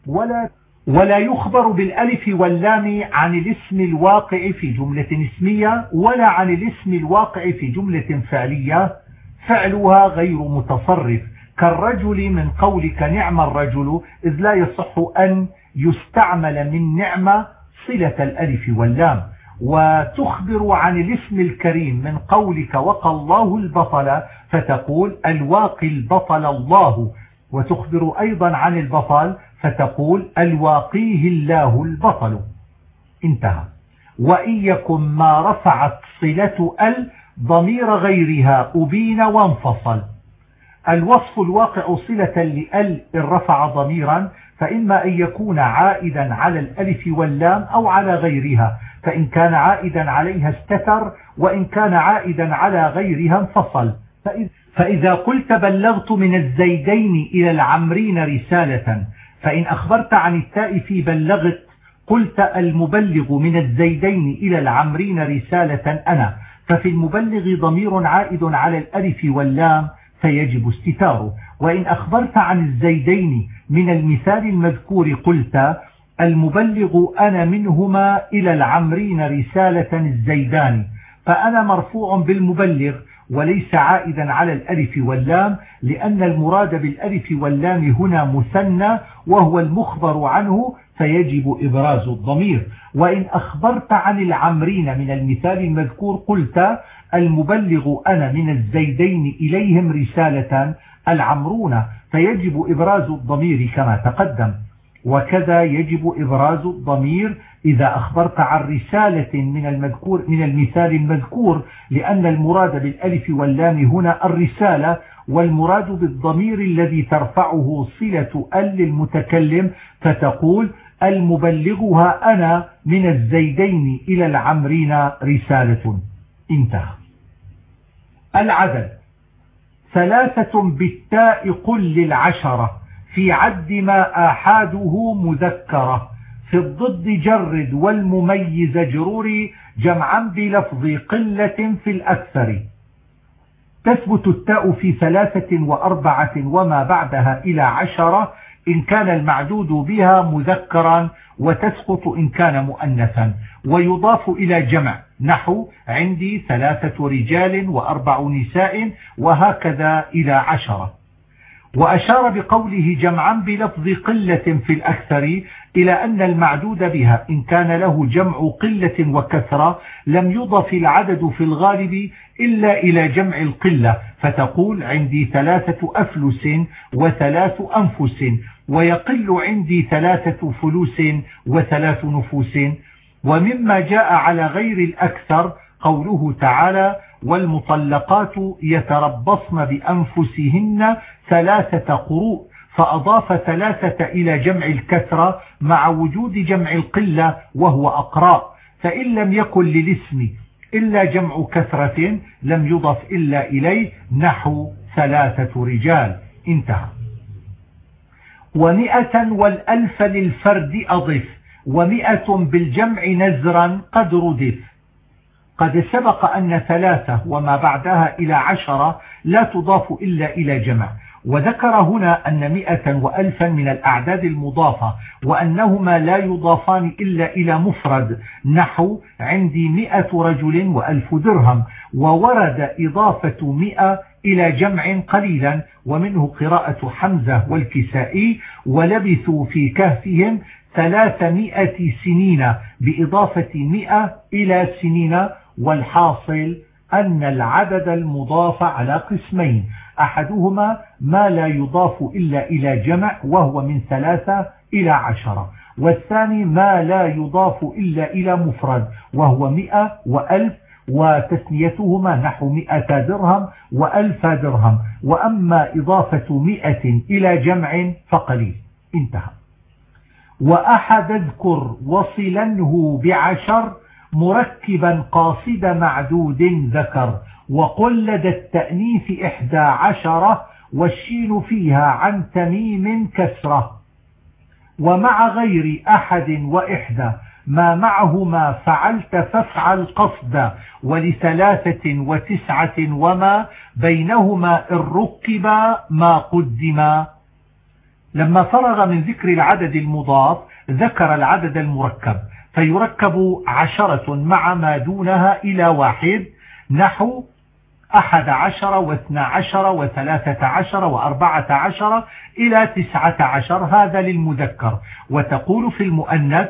ولا ولا يخبر بالألف واللام عن الاسم الواقع في جملة اسمية ولا عن الاسم الواقع في جملة فعلية. فعلها غير متصرف. كالرجل من قولك نعم الرجل إذ لا يصح أن يستعمل من نعمة صلة الألف واللام. وتخبر عن الاسم الكريم من قولك وقى الله البطل فتقول الواقي البطل الله. وتخبر أيضا عن البطل فتقول الواقيه الله البطل. انتهى. وإن يكن ما رفعت صلة ال ضمير غيرها أبين وانفصل. الوصف الواقع صلة لأل إن رفع ضميرا فإما أن يكون عائدا على الألف واللام أو على غيرها فإن كان عائدا عليها استتر وإن كان عائدا على غيرها انفصل. فإذا قلت بلغت من الزيدين إلى العمرين رسالة فإن أخبرت عن التاء في بلغت قلت المبلغ من الزيدين إلى العمرين رسالة أنا. ففي المبلغ ضمير عائد على الألف واللام فيجب استتاره. وإن أخبرت عن الزيدين من المثال المذكور قلت المبلغ أنا منهما إلى العمرين رسالة الزيدان. فأنا مرفوع بالمبلغ وليس عائدا على الألف واللام لأن المراد بالألف واللام هنا مثنى وهو المخبر عنه فيجب إبراز الضمير. وإن أخبرت عن العمرين من المثال المذكور قلت المبلغ أنا من الزيدين إليهم رسالة العمرون فيجب إبراز الضمير كما تقدم. وكذا يجب إبراز الضمير إذا أخبرت عن رسالة من المذكور من المثال المذكور لأن المراد بالألف واللام هنا الرسالة والمراد بالضمير الذي ترفعه صلة أل للمتكلم فتقول المبلغها أنا من الزيدين إلى العمرين رسالة. انتهى. العدد ثلاثة بالتاء قل للعشرة في عد ما آحاده مذكرة. في الضد جرد والمميز جروري جمعا بلفظ قلة في الأكثر. تثبت التاء في ثلاثة وأربعة وما بعدها إلى عشرة إن كان المعدود بها مذكرا وتسقط إن كان مؤنثا. ويضاف إلى جمع. نحو عندي ثلاثة رجال وأربع نساء وهكذا إلى عشرة. وأشار بقوله جمعا بلفظ قلة في الأكثر إلى أن المعدود بها إن كان له جمع قلة وكثرة لم يضف العدد في الغالب إلا إلى جمع القلة فتقول عندي ثلاثة أفلس وثلاث أنفس ويقل عندي ثلاثة فلوس وثلاث نفوس ومما جاء على غير الأكثر قوله تعالى والمطلقات يتربصن بأنفسهن ثلاثة قروء فأضاف ثلاثة إلى جمع الكثرة مع وجود جمع القلة وهو أقراء. فإن لم يكن للاسم إلا جمع كثرة لم يضف إلا إليه نحو ثلاثة رجال. انتهى. ومئة والألف للفرد أضف ومئة بالجمع نزرا قد ردف. قد سبق أن ثلاثة وما بعدها إلى عشرة لا تضاف إلا إلى جمع. وذكر هنا أن مئة وألفا من الأعداد المضافة وأنهما لا يضافان إلا إلى مفرد نحو عندي مئة رجل وألف درهم وورد إضافة مئة إلى جمع قليلا ومنه قراءة حمزة والكسائي ولبثوا في كهفهم ثلاثمائة سنين بإضافة مئة إلى سنين والحاصل أن العدد المضاف على قسمين. أحدهما ما لا يضاف إلا إلى جمع وهو من ثلاثة إلى عشرة. والثاني ما لا يضاف إلا إلى مفرد وهو مئة وألف وتسميتهما نحو مئة درهم وألف درهم. وأما إضافة مئة إلى جمع فقليل. انتهى. وأحد اذكر وصلنه بعشر مركبا قاصد معدود ذكر وقل لدى التأنيث إحدى عشرة والشين فيها عن تميم كسرة. ومع غير أحد وإحدى ما معهما فعلت فافعل قصدا ولثلاثة وتسعة وما بينهما إن ركبا ما قدما. لما فرغ من ذكر العدد المضاف ذكر العدد المركب. فيركب عشرة مع ما دونها إلى واحد نحو أحد عشر واثنى عشر وثلاثة عشر وأربعة عشر إلى تسعة عشر هذا للمذكر. وتقول في المؤنث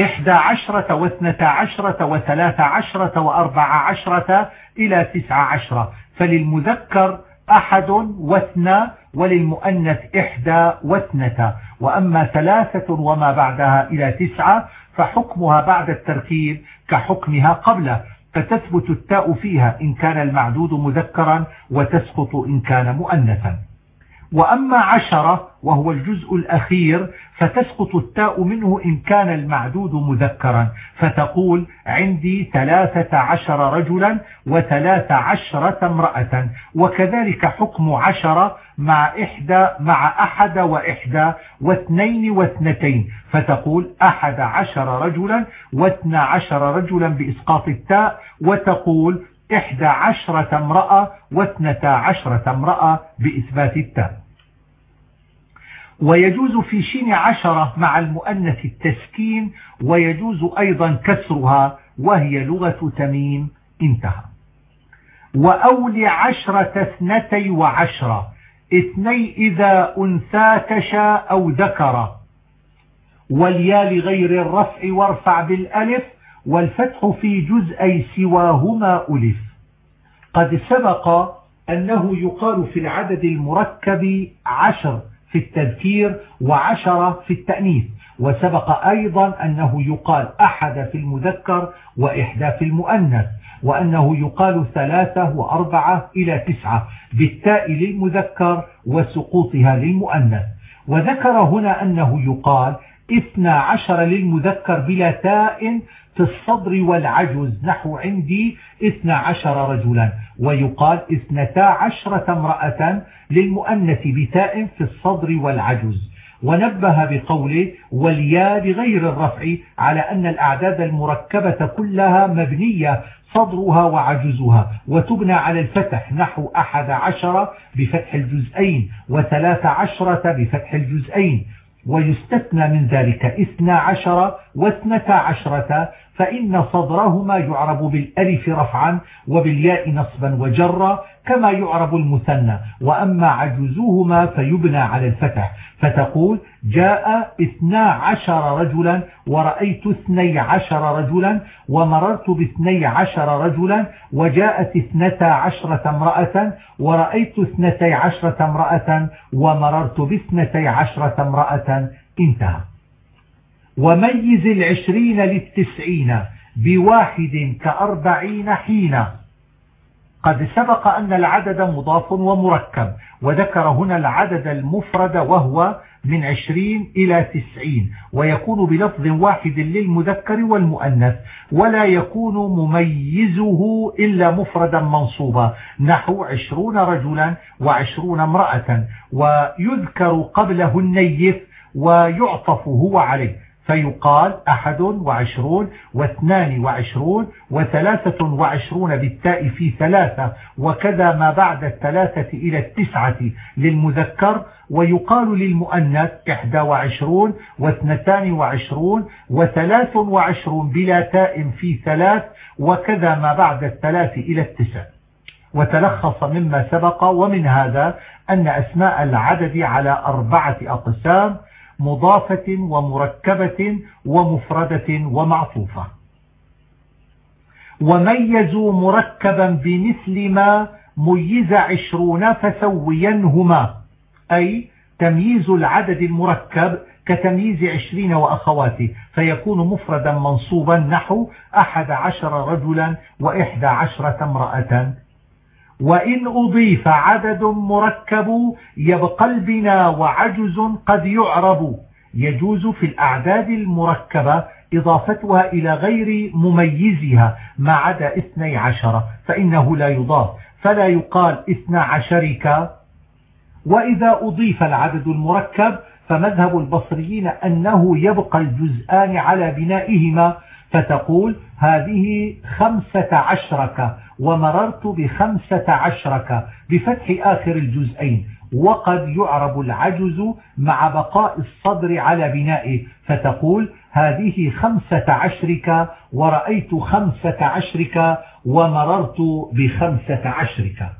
إحدى عشرة واثنة عشرة وثلاثة عشرة وأربع عشرة إلى تسعة عشرة فللمذكر أحد واثنى وللمؤنث إحدى واثنة. وأما ثلاثة وما بعدها إلى تسعة فحكمها بعد التركيب كحكمها قبله فتثبت التاء فيها إن كان المعدود مذكرا وتسقط إن كان مؤنثا. وأما عشرة وهو الجزء الأخير فتسقط التاء منه إن كان المعدود مذكرا. فتقول عندي ثلاثة عشر رجلا وثلاث عشرة امرأة. وكذلك حكم عشرة مع إحدى مع أحد وإحدى واثنين واثنتين. فتقول أحد عشر رجلا واثنى عشر رجلا بإسقاط التاء. وتقول إحدى عشرة امرأة واثنتا عشرة امرأة بإثبات التاء. ويجوز في شين عشرة مع المؤنث التسكين ويجوز أيضا كسرها وهي لغة تميم. انتهى. وأول عشرة اثنتي وعشرة. اثني إذا أنثى تشاء أو ذكر. واليا لغير الرفع وارفع بالألف والفتح في جزء سواهما ألف. قد سبق أنه يقال في العدد المركب عشر. في التذكير وعشرة في التأنيث. وسبق أيضا أنه يقال أحد في المذكر وإحدى في المؤنث وأنه يقال ثلاثة وأربعة إلى تسعة بالتاء للمذكر وسقوطها للمؤنث. وذكر هنا أنه يقال اثنى عشر للمذكر بلا تاء في الصدر والعجز. نحو عندي اثنى عشر رجلا. ويقال اثنتا عشرة امرأة للمؤنث بتاء في الصدر والعجز. ونبه بقوله واليا بغير الرفع على أن الأعداد المركبة كلها مبنية صدرها وعجزها. وتبنى على الفتح. نحو أحد عشر بفتح الجزئين. وثلاث عشرة بفتح الجزئين. ويستثنى من ذلك اثنى عشر واثنتا عشرة فإن صدرهما يعرب بالألف رفعا وبالياء نصبا وجرا كما يعرب المثنى وأما عجزوهما فيبنى على الفتح. فتقول جاء اثنا عشر رجلا ورأيت اثني عشر رجلا ومررت باثني عشر رجلا وجاءت اثنتا عشرة امرأة ورأيت اثنتي عشرة امرأة ومررت باثنتي عشرة امرأة. انتهى. وميز العشرين للتسعين بواحد كأربعين حين. قد سبق أن العدد مضاف ومركب وذكر هنا العدد المفرد وهو من عشرين إلى تسعين ويكون بلفظ واحد للمذكر والمؤنث ولا يكون مميزه إلا مفردا منصوبا. نحو عشرون رجلا وعشرون امرأة ويذكر قبله النيف ويعطف هو عليه. فيقال أحد وعشرون واثنان وعشرون وثلاثة وعشرون بالتاء في ثلاثة وكذا ما بعد الثلاثة إلى التسعة للمذكر ويقال للمؤنث إحدى وعشرون واثنتان وعشرون وثلاث وعشرون بلا تاء في ثلاث وكذا ما بعد الثلاث إلى التسع وتلخص مما سبق ومن هذا أن أسماء العدد على أربعة أقسام مضافة ومركبة ومفردة ومعطوفة. وميزوا مركبا بمثل ما ميز عشرون فسوينهما أي تمييز العدد المركب كتمييز عشرين وأخواته فيكون مفردا منصوبا نحو أحد عشر رجلا وإحدى عشرة امرأة. وإن أضيف عدد مركب يبقى البناء وعجز قد يعرب. يجوز في الأعداد المركبة إضافتها إلى غير مميزها ما عدا اثني عشر فإنه لا يضاف. فلا يقال اثنى عشرك. وإذا أضيف العدد المركب فمذهب البصريين أنه يبقى الجزآن على بنائهما فتقول هذه خمسة عشرك ومررت بخمسة عشرك بفتح آخر الجزئين. وقد يعرب العجز مع بقاء الصدر على بنائه. فتقول هذه خمسة عشرك ورأيت خمسة عشرك ومررت بخمسة عشرك.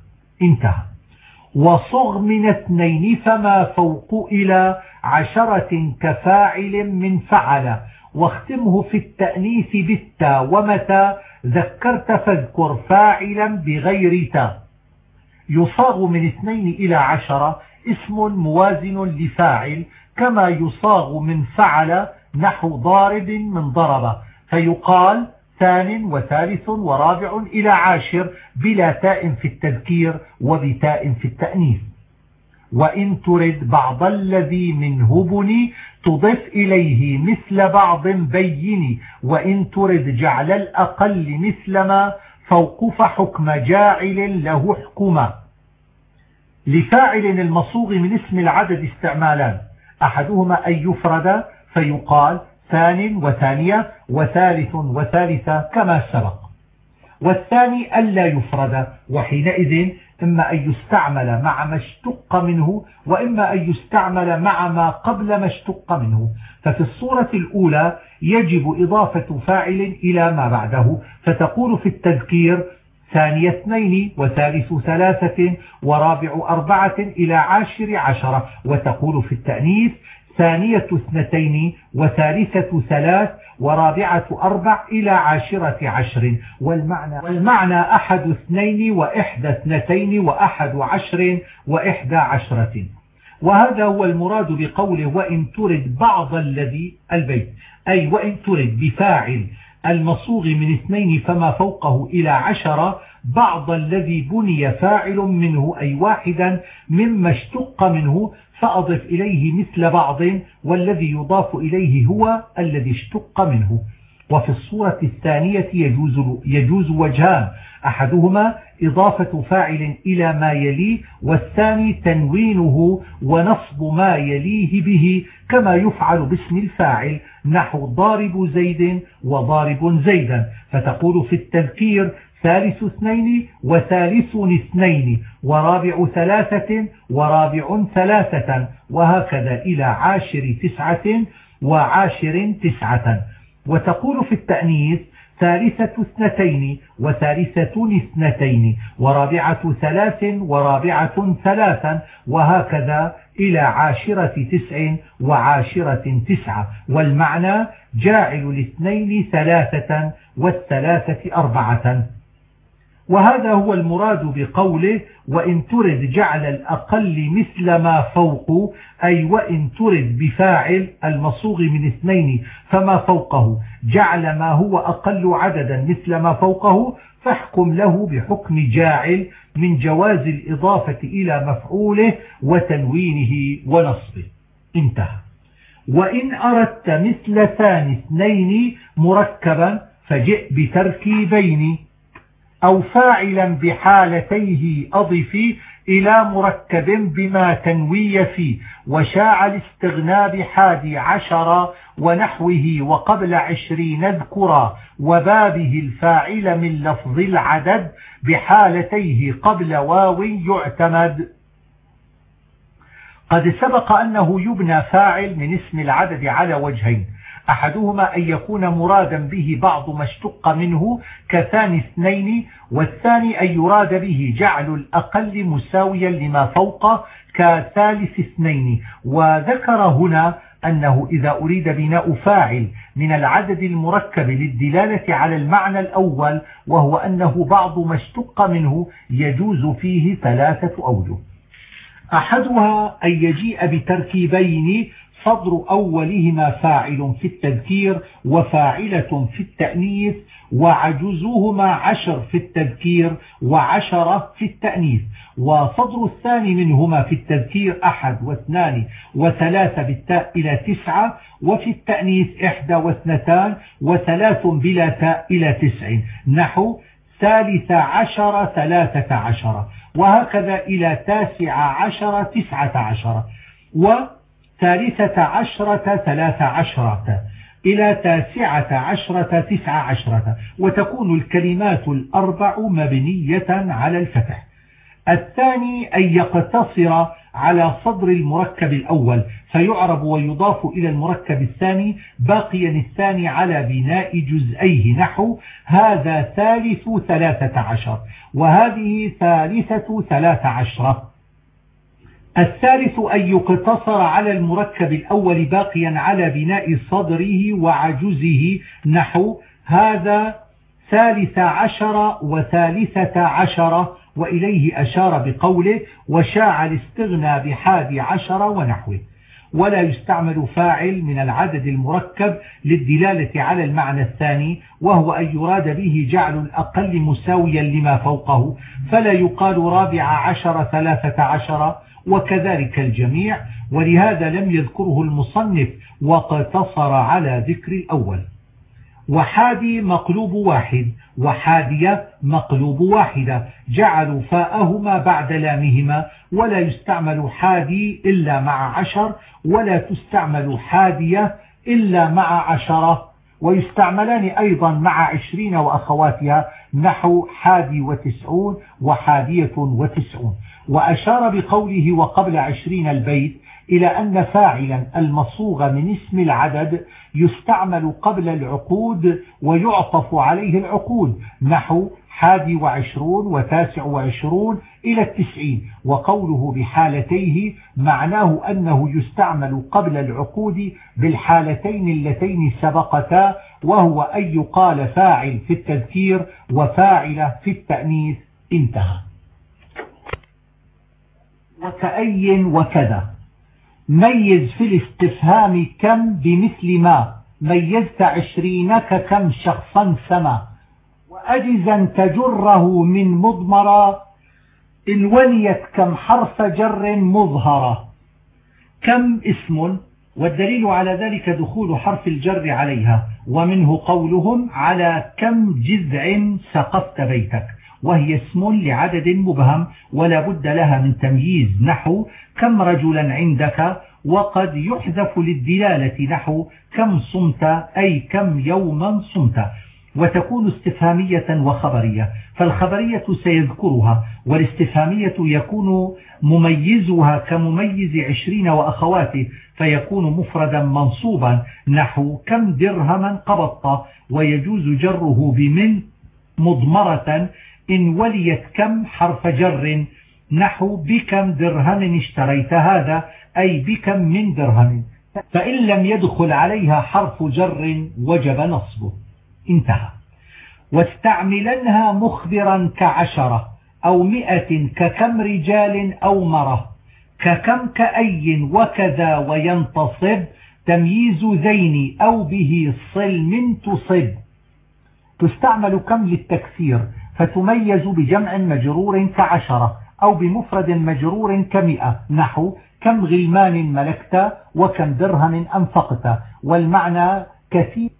انتهى. وصغ من اثنين فما فوق إلى عشرة كفاعل من فعل. واختمه في التأنيث بالتا ومتى ذكرت فاذكر فاعلا بغير تا. يصاغ من اثنين إلى عشرة اسم موازن لفاعل كما يصاغ من فعل نحو ضارب من ضرب. فيقال ثان وثالث ورابع إلى عاشر بلا تاء في التذكير وبتاء في التأنيث. وإن ترد بعض الذي منه بني تضف إليه مثل بعض بين وإن ترد جعل الأقل مثل ما فوق فحكم جاعل له حكما لفاعل المصوغ من اسم العدد استعمالان أحدهما أن يفرد فيقال ثان وثانية وثالث وثالثة كما سبق. والثاني ألا يفرد وحينئذ إما أن يستعمل مع ما اشتق منه وإما أن يستعمل مع ما قبل ما اشتق منه. ففي الصورة الأولى يجب إضافة فاعل إلى ما بعده. فتقول في التذكير ثاني اثنين وثالث ثلاثة ورابع أربعة إلى عاشر عشرة وتقول في التأنيث ثانية اثنتين وثالثة ثلاث ورابعة أربع إلى عاشرة عشر. والمعنى, والمعنى أحد اثنين وإحدى اثنتين وأحد عشر وإحدى عشرة. وهذا هو المراد بقوله وإن ترد بعض الذي البيت. أي وإن ترد بفاعل المصوغ من اثنين فما فوقه إلى عشرة بعض الذي بني فاعل منه أي واحدا مما اشتق منه فأضف إليه مثل بعض والذي يضاف إليه هو الذي اشتق منه. وفي الصورة الثانية يجوز, يجوز وجهان أحدهما إضافة فاعل إلى ما يليه والثاني تنوينه ونصب ما يليه به كما يفعل باسم الفاعل نحو ضارب زيد وضارب زيدا. فتقول في التذكير ثالث اثنين وثالث اثنين ورابع ثلاثة ورابع ثلاثة وهكذا إلى عاشر تسعة وعاشر تسعة. وتقول في التأنيث ثالثة اثنتين وثالثة اثنتين ورابعة ثلاث ورابعة ثلاثا وهكذا إلى عاشرة تسع وعاشرة تسعة. والمعنى جاعل الاثنين ثلاثة والثلاثة أربعة. وهذا هو المراد بقوله وإن ترد جعل الأقل مثل ما فوق أي وإن ترد بفاعل المصوغ من اثنين فما فوقه. جعل ما هو أقل عددا مثل ما فوقه فاحكم له بحكم جاعل من جواز الإضافة إلى مفعوله وتنوينه ونصبه. انتهى. وإن أردت مثل ثاني اثنين مركبا فجئ بتركيبين. أو فاعلا بحالتيه أضفي إلى مركب بما تنوي فيه وشاع الاستغناء بحادي عشر ونحوه وقبل عشرين اذكرا وبابه الفاعل من لفظ العدد بحالتيه قبل واو يعتمد. قد سبق أنه يبنى فاعل من اسم العدد على وجهين أحدهما أن يكون مرادا به بعض ما اشتق منه كثاني اثنين والثاني أن يراد به جعل الأقل مساويا لما فوقه كثالث اثنين. وذكر هنا أنه إذا أريد بناء فاعل من العدد المركب للدلالة على المعنى الأول وهو أنه بعض ما اشتق منه يجوز فيه ثلاثة أوجه. أحدها أن يجيء بتركيبين صدر أولهما فاعل في التذكير وفاعلة في التأنيث وعجزهما عشر في التذكير وعشرة في التأنيث. وصدر الثاني منهما في التذكير أحد واثنان وثلاثة بالتاء إلى تسعة وفي التأنيث إحدى واثنتان وثلاث بلا تاء إلى تسع. نحو ثالث عشر ثلاثة عشر وهكذا إلى تاسع عشر تسعة عشر. و ثالثة عشرة ثلاث عشرة إلى تاسعة عشرة تسع عشرة. وتكون الكلمات الأربع مبنية على الفتح. الثاني أن يقتصر على صدر المركب الأول. فيعرب ويضاف إلى المركب الثاني باقيا الثاني على بناء جزئيه نحو هذا ثالث ثلاثة عشر. وهذه ثالثة ثلاث عشرة. الثالث أن يقتصر على المركب الأول باقيا على بناء صدره وعجزه نحو هذا ثالث عشر وثالثة عشر وإليه أشار بقوله وشاع الاستغنى بحادي عشر ونحوه. ولا يستعمل فاعل من العدد المركب للدلالة على المعنى الثاني وهو أن يراد به جعل الأقل مساويا لما فوقه. فلا يقال رابع عشر ثلاثة عشر وكذلك الجميع. ولهذا لم يذكره المصنف واقتصر على ذكر الأول. وحادي مقلوب واحد وحادية مقلوب واحدة. جعلوا فاءهما بعد لامهما ولا يستعمل حادي إلا مع عشر ولا تستعمل حادية إلا مع عشرة. ويستعملان أيضا مع عشرين وأخواتها نحو حادي وتسعون وحادية وتسعون. وأشار بقوله وقبل عشرين البيت إلى أن فاعلا المصوغ من اسم العدد يستعمل قبل العقود ويعطف عليه العقود نحو حادي وعشرون وتاسع وعشرون إلى التسعين وقوله بحالتيه معناه أنه يستعمل قبل العقود بالحالتين اللتين سبقتا وهو أن يقال فاعل في التذكير وفاعل في التأنيث انتهى. وكأي وكذا. ميز في الاستفهام كم بمثل ما ميزت عشرينك كم شخصا سما. وأجزا تجره من مضمرة إن وليت كم حرف جر مظهرة كم اسم والدليل على ذلك دخول حرف الجر عليها ومنه قولهم على كم جذع سقفت بيتك. وهي اسم لعدد مبهم ولا بد لها من تمييز. نحو كم رجلا عندك؟ وقد يحذف للدلالة. نحو كم صمت؟ أي كم يوما صمت. وتكون استفهامية وخبرية. فالخبرية سيذكرها والاستفهامية يكون مميزها كمميز عشرين وأخواته فيكون مفردا منصوبا. نحو كم درهما قبضت؟ ويجوز جره بمن مضمرة إن وليت كم حرف جر نحو بكم درهم اشتريت هذا أي بكم من درهم. فإن لم يدخل عليها حرف جر وجب نصبه. انتهى. واستعملنها مخبرا كعشرة أو مئة ككم رجال أو مرة. ككم كأي وكذا وينتصب تمييز ذين أو به صل من تصب. تستعمل كم للتكثير فتميز بجمع مجرور كعشرة أو بمفرد مجرور كمئة. نحو كم غلمان ملكت وكم درهم أنفقت والمعنى كثير